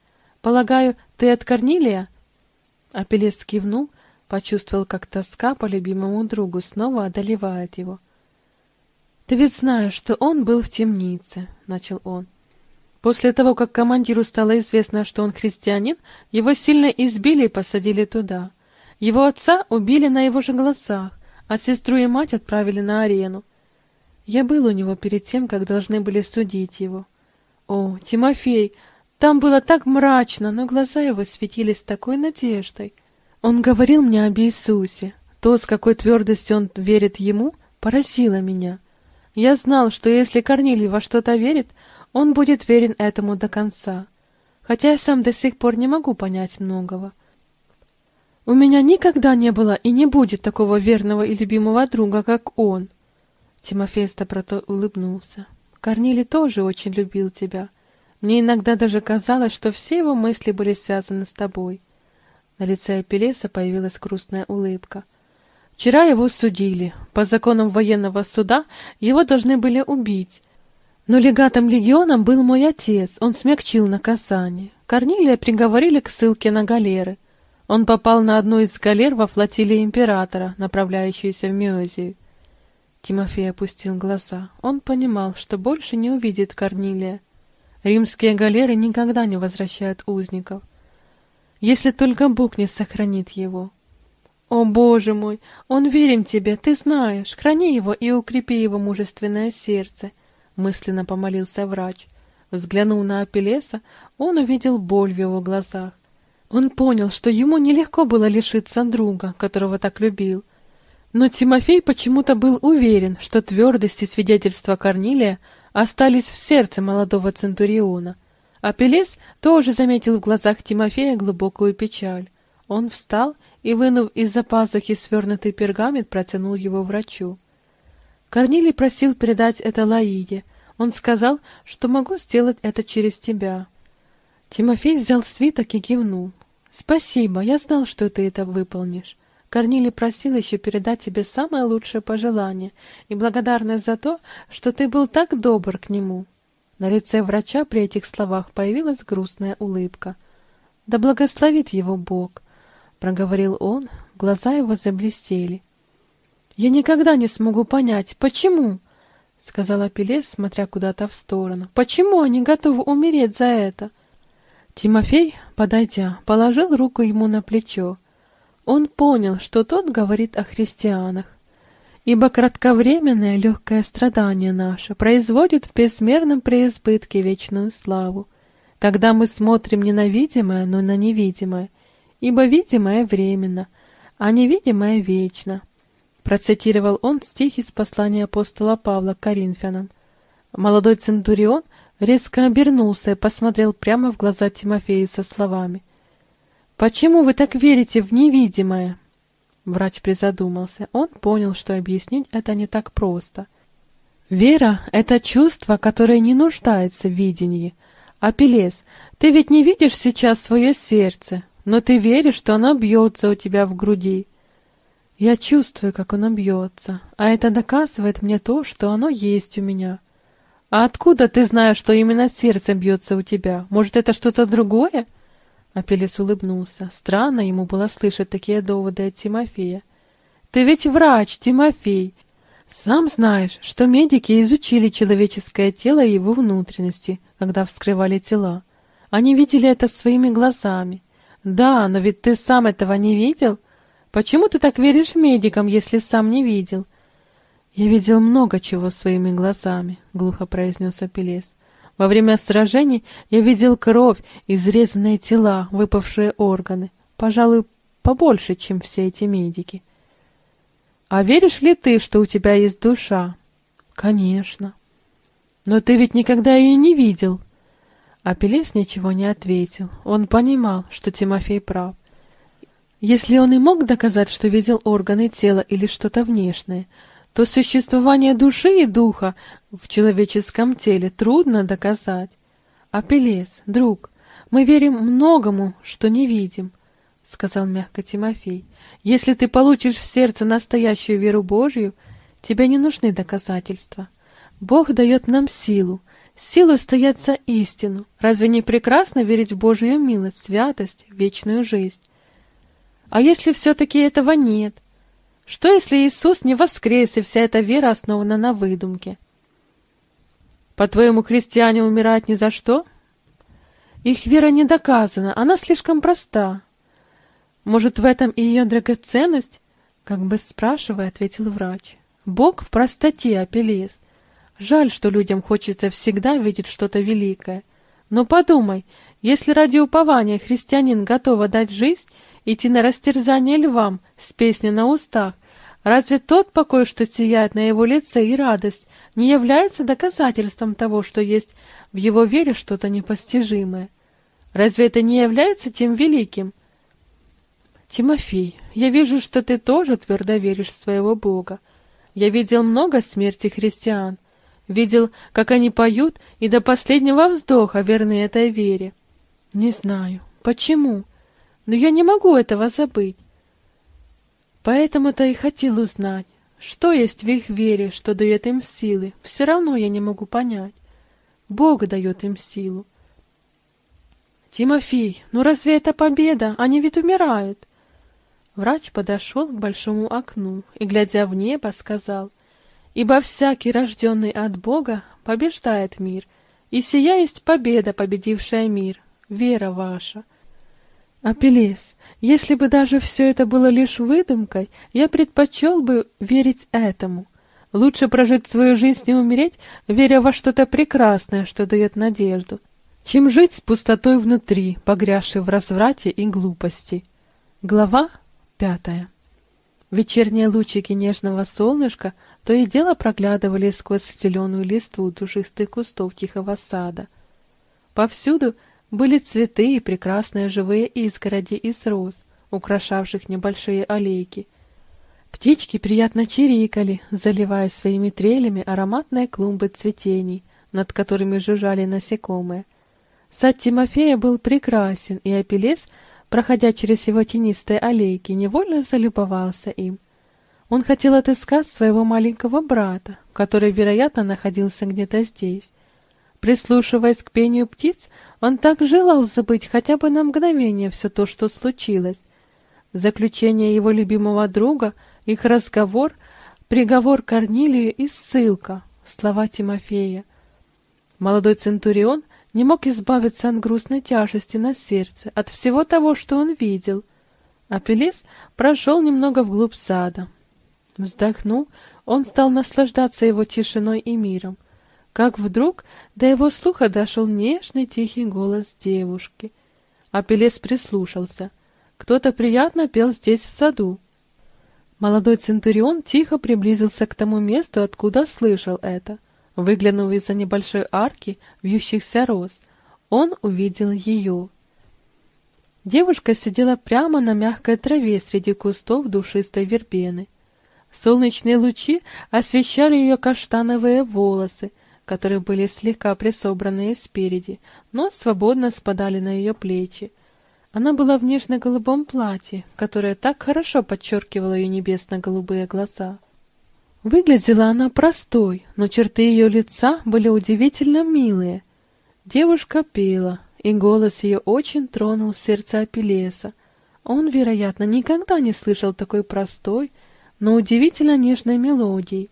«Полагаю, ты от Корнилия?» Апеллес кивнул, почувствовал, как тоска по любимому другу снова одолевает его. «Ты ведь знаешь, что он был в темнице», — начал он. После того, как командиру стало известно, что он христианин, его сильно избили и посадили туда. Его отца убили на его же глазах, а сестру и мать отправили на арену. Я был у него перед тем, как должны были судить его. О, Тимофей, там было так мрачно, но глаза его светились такой надеждой. Он говорил мне об Иисусе. То, с какой твердостью он верит ему, поразило меня. Я знал, что если Корнилий во что-то верит, он будет верен этому до конца. Хотя я сам до сих пор не могу понять многого. У меня никогда не было и не будет такого верного и любимого друга, как он. Тимофей с добротой улыбнулся. Корнилий тоже очень любил тебя. Мне иногда даже казалось, что все его мысли были связаны с тобой. На лице Апеллеса появилась грустная улыбка. Вчера его судили. По законам военного суда его должны были убить. Но легатом легионом был мой отец, он смягчил наказание. Корнилия приговорили к ссылке на галеры. Он попал на одну из галер во флотилии императора, направляющуюся в Миозию. Тимофей опустил глаза. Он понимал, что больше не увидит Корнилия. Римские галеры никогда не возвращают узников. Если только Бог не сохранит его. О, Боже мой, он верен тебе, ты знаешь. Храни его и укрепи его мужественное сердце, мысленно помолился врач. Взглянув на Апеллеса, он увидел боль в его глазах. Он понял, что ему нелегко было лишиться друга, которого так любил. Но Тимофей почему-то был уверен, что твердость и свидетельство Корнилия остались в сердце молодого центуриона. Апеллес тоже заметил в глазах Тимофея глубокую печаль. Он встал и, вынув из-за пазухи свернутый пергамент, протянул его врачу. Корнилий просил передать это Лаиде. Он сказал, что могу сделать это через тебя. Тимофей взял свиток и кивнул. «Спасибо, я знал, что ты это выполнишь. Корнилий просил еще передать тебе самое лучшее пожелание и благодарность за то, что ты был так добр к нему. На лице врача при этих словах появилась грустная улыбка. «Да благословит его Бог!» — проговорил он, глаза его заблестели. «Я никогда не смогу понять, почему?» — сказала Пелес, смотря куда-то в сторону. «Почему они готовы умереть за это?» Тимофей, подойдя, положил руку ему на плечо. Он понял, что тот говорит о христианах. Ибо кратковременное легкое страдание наше производит в безмерном преизбытке вечную славу, когда мы смотрим не на видимое, но на невидимое, ибо видимое временно, а невидимое вечно. Процитировал он стих из послания апостола Павла к Коринфянам. Молодой центурион резко обернулся и посмотрел прямо в глаза Тимофея со словами — Почему вы так верите в невидимое? Врач призадумался. Он понял, что объяснить это не так просто. Вера — это чувство, которое не нуждается в видении. Апеллес, ты ведь не видишь сейчас свое сердце, но ты веришь, что оно бьется у тебя в груди. Я чувствую, как оно бьется, а это доказывает мне то, что оно есть у меня. А откуда ты знаешь, что именно сердце бьется у тебя? Может, это что-то другое? — Апеллес улыбнулся. Странно ему было слышать такие доводы от Тимофея. «Ты ведь врач, Тимофей! Сам знаешь, что медики изучили человеческое тело и его внутренности, когда вскрывали тела. Они видели это своими глазами. Да, но ведь ты сам этого не видел. Почему ты так веришь медикам, если сам не видел?» «Я видел много чего своими глазами», — глухо произнес Апеллес. Во время сражений я видел кровь, изрезанные тела, выпавшие органы. Пожалуй, побольше, чем все эти медики. А веришь ли ты, что у тебя есть душа? Конечно. Но ты ведь никогда ее не видел. Апеллес ничего не ответил. Он понимал, что Тимофей прав. Если он и мог доказать, что видел органы тела или что-то внешнее, то существование души и духа в человеческом теле трудно доказать. Апеллес, друг, мы верим многому, что не видим, — сказал мягко Тимофей. Если ты получишь в сердце настоящую веру Божью, тебе не нужны доказательства. Бог дает нам силу, силу стоять за истину. Разве не прекрасно верить в Божью милость, святость, вечную жизнь? А если все-таки этого нет, что, если Иисус не воскрес, и вся эта вера основана на выдумке? По-твоему, христиане умирают ни за что? Их вера не доказана, она слишком проста. Может, в этом и ее драгоценность? Как бы спрашивая, ответил врач. Бог в простоте, Апеллес. Жаль, что людям хочется всегда видеть что-то великое. Но подумай, если ради упования христианин готов отдать жизнь идти на растерзание львам с песней на устах, разве тот покой, что сияет на его лице и радость, не является доказательством того, что есть в его вере что-то непостижимое? Разве это не является тем великим? Тимофей, я вижу, что ты тоже твердо веришь в своего Бога. Я видел много смерти христиан, видел, как они поют и до последнего вздоха верны этой вере. Не знаю, почему, но я не могу этого забыть. Поэтому-то и хотел узнать, что есть в их вере, что дает им силы. Все равно я не могу понять. Бог дает им силу. Тимофей, ну разве это победа? Они ведь умирают. Врач подошел к большому окну и, глядя в небо, сказал, «Ибо всякий, рожденный от Бога, побеждает мир, и сия есть победа, победившая мир, вера ваша». Апеллес, если бы даже все это было лишь выдумкой, я предпочел бы верить этому. Лучше прожить свою жизнь и умереть, веря во что-то прекрасное, что дает надежду, чем жить с пустотой внутри, погрязшей в разврате и глупости. Глава Пятое. Вечерние лучики нежного солнышка то и дело проглядывали сквозь зеленую листву душистых кустов тихого сада. Повсюду были цветы и прекрасные живые изгороди из роз, украшавших небольшие аллейки. Птички приятно чирикали, заливая своими трелями ароматные клумбы цветений, над которыми жужжали насекомые. Сад Тимофея был прекрасен, и Апеллес — проходя через его тенистые аллейки, невольно залюбовался им. Он хотел отыскать своего маленького брата, который, вероятно, находился где-то здесь. Прислушиваясь к пению птиц, он так желал забыть хотя бы на мгновение все то, что случилось. Заключение его любимого друга, их разговор, приговор Корнилию и ссылка, слова Тимофея. Молодой Центурион не мог избавиться от грустной тяжести на сердце, от всего того, что он видел. Апеллес прошел немного вглубь сада. Вздохнув, он стал наслаждаться его тишиной и миром. Как вдруг до его слуха дошел нежный тихий голос девушки. Апеллес прислушался. Кто-то приятно пел здесь, в саду. Молодой Центурион тихо приблизился к тому месту, откуда слышал это. Выглянув из-за небольшой арки вьющихся роз, он увидел ее. Девушка сидела прямо на мягкой траве среди кустов душистой вербены. Солнечные лучи освещали ее каштановые волосы, которые были слегка присобранные спереди, но свободно спадали на ее плечи. Она была в нежно-голубом платье, которое так хорошо подчеркивало ее небесно-голубые глаза. Выглядела она простой, но черты ее лица были удивительно милые. Девушка пела, и голос ее очень тронул сердце Апеллеса. Он, вероятно, никогда не слышал такой простой, но удивительно нежной мелодии.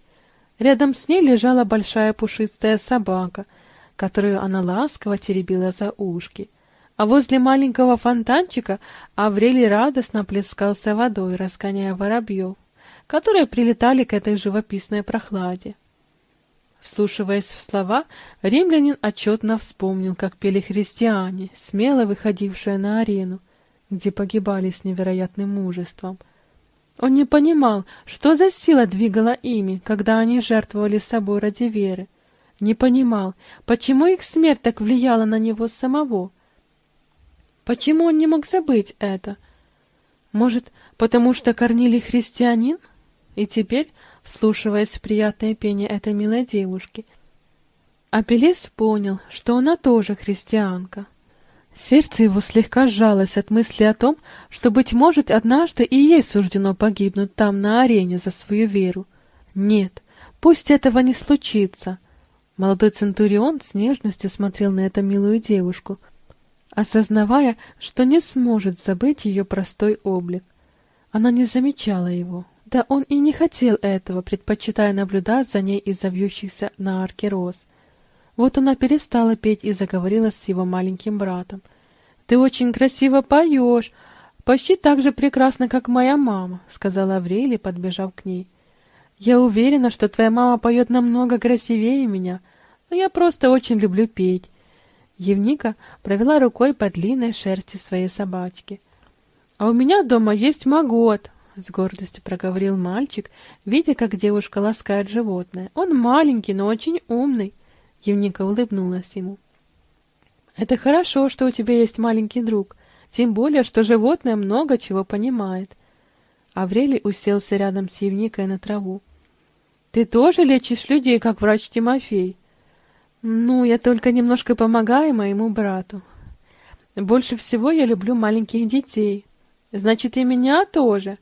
Рядом с ней лежала большая пушистая собака, которую она ласково теребила за ушки. А возле маленького фонтанчика Аврелий радостно плескался водой, разгоняя воробьев которые прилетали к этой живописной прохладе. Вслушиваясь в слова, римлянин отчетно вспомнил, как пели христиане, смело выходившие на арену, где погибали с невероятным мужеством. Он не понимал, что за сила двигала ими, когда они жертвовали собой ради веры. Не понимал, почему их смерть так влияла на него самого. Почему он не мог забыть это? Может, потому что Корнилий христианин? И теперь, вслушиваясь в приятное пение этой милой девушки, Апеллес понял, что она тоже христианка. Сердце его слегка сжалось от мысли о том, что, быть может, однажды и ей суждено погибнуть там, на арене, за свою веру. Нет, пусть этого не случится. Молодой Центурион с нежностью смотрел на эту милую девушку, осознавая, что не сможет забыть ее простой облик. Она не замечала его, да он и не хотел этого, предпочитая наблюдать за ней из-за вьющихся на арке роз. Вот она перестала петь и заговорила с его маленьким братом. «Ты очень красиво поешь, почти так же прекрасно, как моя мама», — сказала Аврелий, подбежав к ней. «Я уверена, что твоя мама поет намного красивее меня, но я просто очень люблю петь». Евника провела рукой по длинной шерсти своей собачки. А у меня дома есть магот, — с гордостью проговорил мальчик, видя, как девушка ласкает животное. Он маленький, но очень умный. Евника улыбнулась ему. Это хорошо, что у тебя есть маленький друг, тем более, что животное много чего понимает. Аврелий уселся рядом с Евникой на траву. Ты тоже лечишь людей, как врач Тимофей? Ну, я только немножко помогаю моему брату. Больше всего я люблю маленьких детей. Значит, и меня тоже.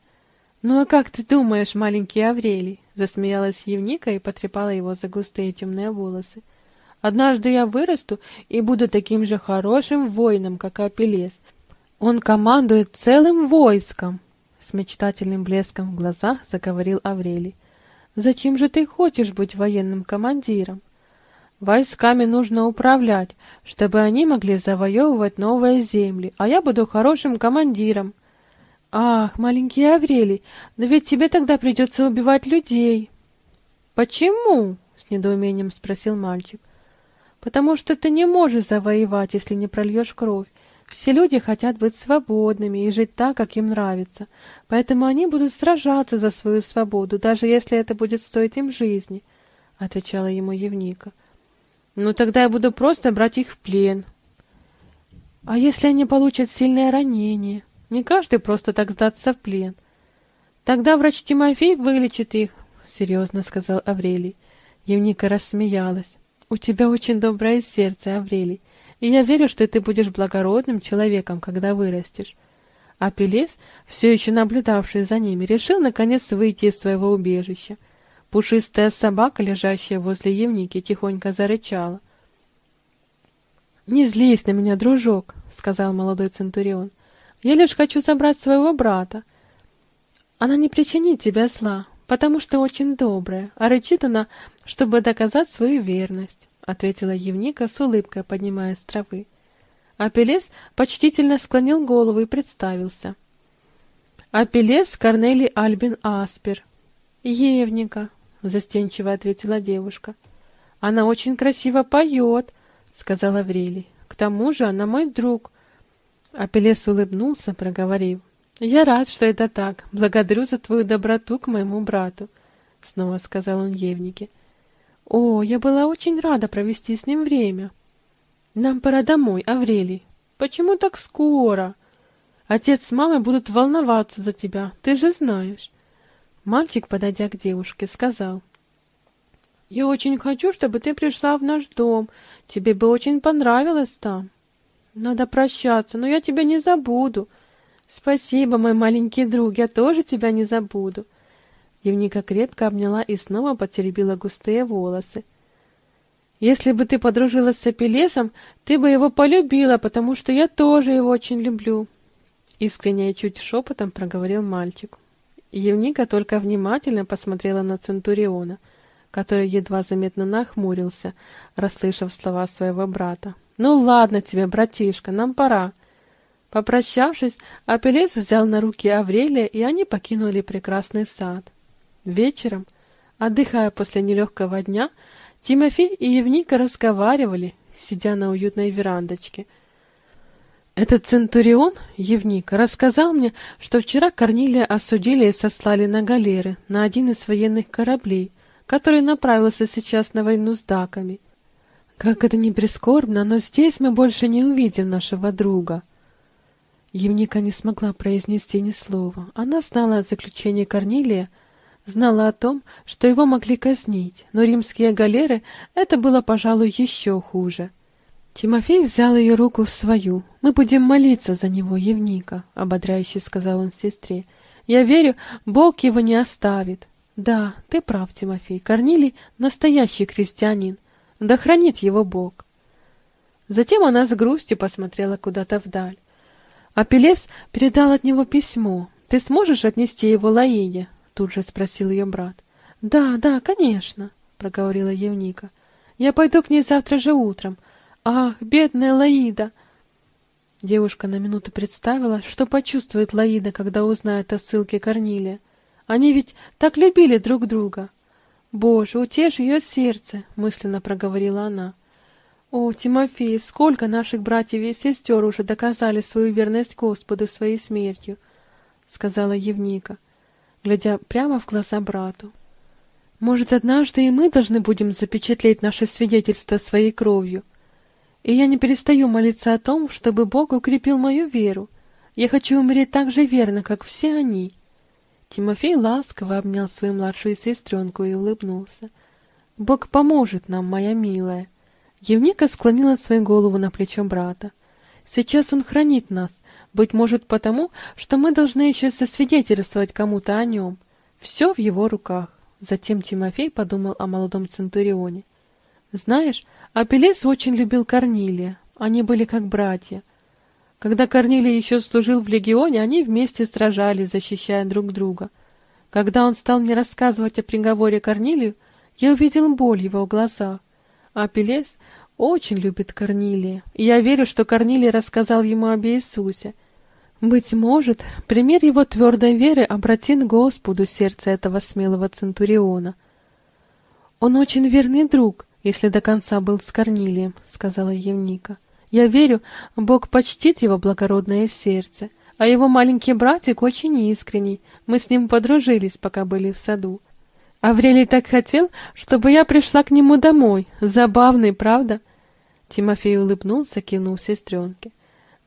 Ну а как ты думаешь, маленький Аврелий? Засмеялась Евника и потрепала его за густые темные волосы. Однажды я вырасту и буду таким же хорошим воином, как Апеллес. Он командует целым войском. С мечтательным блеском в глазах заговорил Аврелий. Зачем же ты хочешь быть военным командиром? Войсками нужно управлять, чтобы они могли завоевывать новые земли, а я буду хорошим командиром. Ах, маленький Аврелий, но ведь тебе тогда придется убивать людей. Почему? С недоумением спросил мальчик. Потому что ты не можешь завоевать, если не прольешь кровь. Все люди хотят быть свободными и жить так, как им нравится. Поэтому они будут сражаться за свою свободу, даже если это будет стоить им жизни, — отвечала ему Евника. — Ну, тогда я буду просто брать их в плен. — А если они получат сильное ранение? Не каждый просто так сдаться в плен. — Тогда врач Тимофей вылечит их, — серьезно сказал Аврелий. Евника рассмеялась. — У тебя очень доброе сердце, Аврелий и я верю, что ты будешь благородным человеком, когда вырастешь. А Пелес, все еще наблюдавший за ними, решил наконец выйти из своего убежища. Пушистая собака, лежащая возле Евники, тихонько зарычала. «Не злись на меня, дружок», — сказал молодой Центурион. «Я лишь хочу забрать своего брата. Она не причинит тебе зла, потому что очень добрая, а рычит она, чтобы доказать свою верность ответила Евника с улыбкой, поднимаясь с травы. Апеллес почтительно склонил голову и представился. Апеллес Корнелий Альбин Аспер. Евника, застенчиво ответила девушка. Она очень красиво поет, сказал Аврелий. К тому же она мой друг. Апеллес улыбнулся, проговорив: "Я рад, что это так. Благодарю за твою доброту к моему брату", снова сказал он Евнике. О, я была очень рада провести с ним время. Нам пора домой, Аврелий. Почему так скоро? Отец с мамой будут волноваться за тебя, ты же знаешь. Мальчик, подойдя к девушке, сказал: "Я очень хочу, чтобы ты пришла в наш дом. Тебе бы очень понравилось там. Надо прощаться, но я тебя не забуду. Спасибо, мой маленький друг, я тоже тебя не забуду". Евника крепко обняла и снова потеребила густые волосы. Если бы ты подружилась с Апеллесом, ты бы его полюбила, потому что я тоже его очень люблю. Искренне и чуть шепотом проговорил мальчик. Евника только внимательно посмотрела на Центуриона, который едва заметно нахмурился, расслышав слова своего брата. «Ну ладно тебе, братишка, нам пора». Попрощавшись, Апеллес взял на руки Аврелия, и они покинули прекрасный сад. Вечером, отдыхая после нелегкого дня, Тимофей и Евника разговаривали, сидя на уютной верандочке. Этот центурион, Евника, рассказал мне, что вчера Корнилия осудили и сослали на галеры, на один из военных кораблей, который направился сейчас на войну с даками. Как это ни прискорбно, но здесь мы больше не увидим нашего друга. Евника не смогла произнести ни слова. Она знала о заключении Корнилия, знала о том, что его могли казнить, но римские галеры это было, пожалуй, еще хуже. Тимофей взял ее руку в свою. Мы будем молиться за него, Евника, ободряюще сказал он сестре. Я верю, Бог его не оставит. Да, ты прав, Тимофей. Корнилий настоящий крестьянин. Да хранит его Бог. Затем она с грустью посмотрела куда-то вдаль. Апеллес передал от него письмо. Ты сможешь отнести его Лаине? Тут же спросил ее брат. Да, да, конечно, проговорила Евника. Я пойду к ней завтра же утром. Ах, бедная Лаида. Девушка на минуту представила, что почувствует Лаида, когда узнает о ссылке Корнилия. Они ведь так любили друг друга. Боже, утешь ее сердце, мысленно проговорила она. О, Тимофей, сколько наших братьев и сестер уже доказали свою верность Господу своей смертью. сказала Евника, глядя прямо в глаза брату. «Может, однажды и мы должны будем запечатлеть наше свидетельство своей кровью. И я не перестаю молиться о том, чтобы Бог укрепил мою веру. Я хочу умереть так же верно, как все они». Тимофей ласково обнял свою младшую сестренку и улыбнулся. «Бог поможет нам, моя милая». Евника склонила свою голову на плечо брата. «Сейчас он хранит нас, быть может потому, что мы должны еще засвидетельствовать кому-то о нем. Все в его руках». Затем Тимофей подумал о молодом Центурионе. «Знаешь, Апеллес очень любил Корнилия. Они были как братья. Когда Корнилий еще служил в легионе, они вместе сражались, защищая друг друга. Когда он стал мне рассказывать о приговоре Корнилию, я увидел боль в его глазах. Апеллес очень любит Корнилия, я верю, что Корнилий рассказал ему об Иисусе. Быть может, пример его твердой веры обратит Господу сердце этого смелого Центуриона. Он очень верный друг, если до конца был с Корнилием, сказала Евника. Я верю, Бог почтит его благородное сердце, а его маленький братик очень искренний. Мы с ним подружились, пока были в саду. Аврелий так хотел, чтобы я пришла к нему домой. Забавный, правда? Тимофей улыбнулся, кивнул сестренке.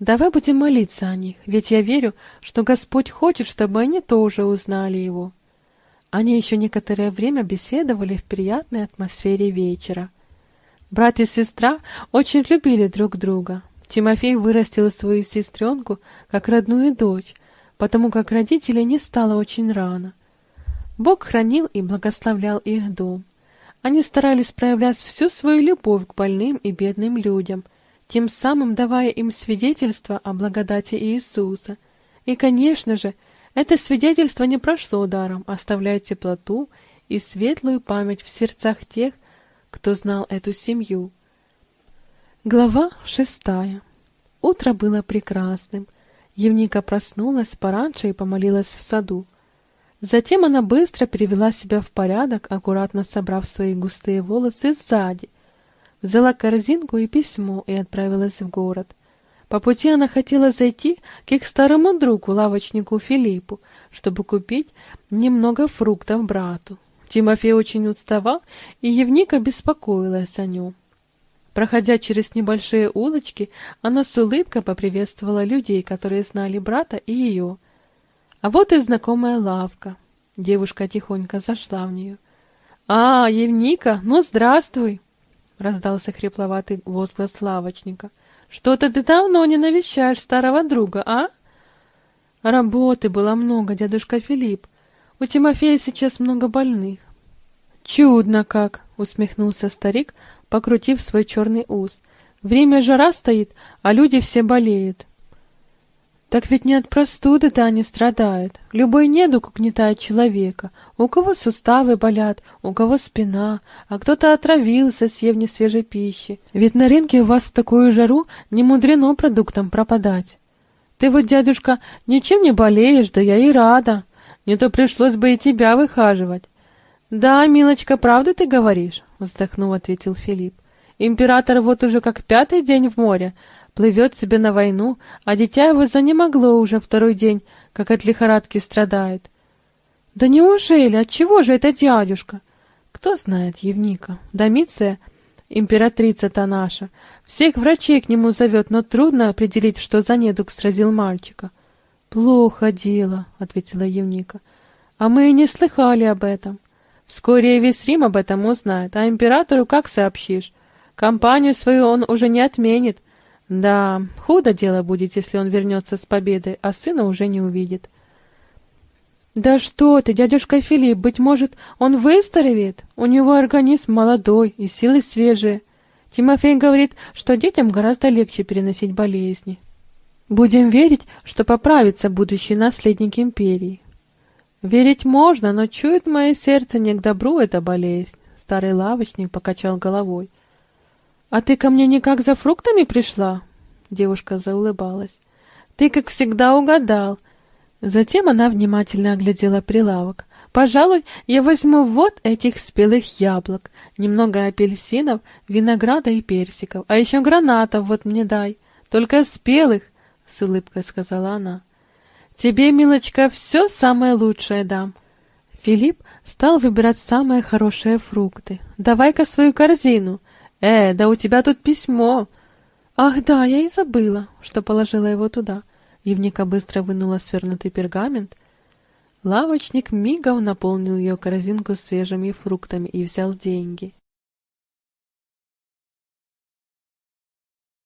Давай будем молиться о них, ведь я верю, что Господь хочет, чтобы они тоже узнали его. Они еще некоторое время беседовали в приятной атмосфере вечера. Брат и сестра очень любили друг друга. Тимофей вырастил свою сестренку как родную дочь, потому как родителей не стало очень рано. Бог хранил и благословлял их дом. Они старались проявлять всю свою любовь к больным и бедным людям, тем самым давая им свидетельство о благодати Иисуса. И, конечно же, это свидетельство не прошло даром, оставляя теплоту и светлую память в сердцах тех, кто знал эту семью. Глава шестая. Утро было прекрасным. Евника проснулась пораньше и помолилась в саду. Затем она быстро привела себя в порядок, аккуратно собрав свои густые волосы сзади. Взяла корзинку и письмо и отправилась в город. По пути она хотела зайти к их старому другу, лавочнику Филиппу, чтобы купить немного фруктов брату. Тимофей очень уставал, и Евника беспокоилась о нем. Проходя через небольшие улочки, она с улыбкой поприветствовала людей, которые знали брата и ее. А вот и знакомая лавка. Девушка тихонько зашла в нее. — А, Евника, ну здравствуй! — раздался хрипловатый возглас лавочника. — Что-то ты давно не навещаешь старого друга, а? — Работы было много, дедушка Филипп. У Тимофея сейчас много больных. Чудно как, усмехнулся старик, покрутив свой черный ус. Время жара стоит, а люди все болеют. Так ведь не от простуды-то они страдают. Любой недуг угнетает человека. У кого суставы болят, у кого спина, а кто-то отравился, съев несвежей пищи. Ведь на рынке у вас в такую жару не мудрено продуктам пропадать. Ты вот, дядюшка, ничем не болеешь, да я и рада. Не то пришлось бы и тебя выхаживать. Да, милочка, правда ты говоришь? Вздохнув, ответил Филипп. Император вот уже как пятый день в море, плывет себе на войну, а дитя его за не могло уже второй день, как от лихорадки страдает. Да неужели? От чего же это дядюшка? Кто знает, Евника. Домиция, императрица-то наша, всех врачей к нему зовет, но трудно определить, что за недуг сразил мальчика. — Плохо дело, ответила Евника. А мы и не слыхали об этом. Вскоре весь Рим об этом узнает, а императору как сообщишь? Компанию свою он уже не отменит. Да, худо дело будет, если он вернется с победой, а сына уже не увидит. Да что ты, дядюшка Филипп, быть может, он выздоровеет? У него организм молодой и силы свежие. Тимофей говорит, что детям гораздо легче переносить болезни. Будем верить, что поправится будущий наследник империи. Верить можно, но чует мое сердце не к добру эта болезнь. Старый лавочник покачал головой. А ты ко мне никак за фруктами пришла? Девушка заулыбалась. Ты, как всегда, угадал. Затем она внимательно оглядела прилавок. Пожалуй, я возьму вот этих спелых яблок, немного апельсинов, винограда и персиков, а еще гранатов вот мне дай. Только спелых, — с улыбкой сказала она. Тебе, милочка, все самое лучшее дам. Филипп стал выбирать самые хорошие фрукты. Давай-ка свою корзину. Э, да у тебя тут письмо. Ах, да, я и забыла, что положила его туда. Евника быстро вынула свернутый пергамент. Лавочник мигом наполнил ее корзинку свежими фруктами и взял деньги.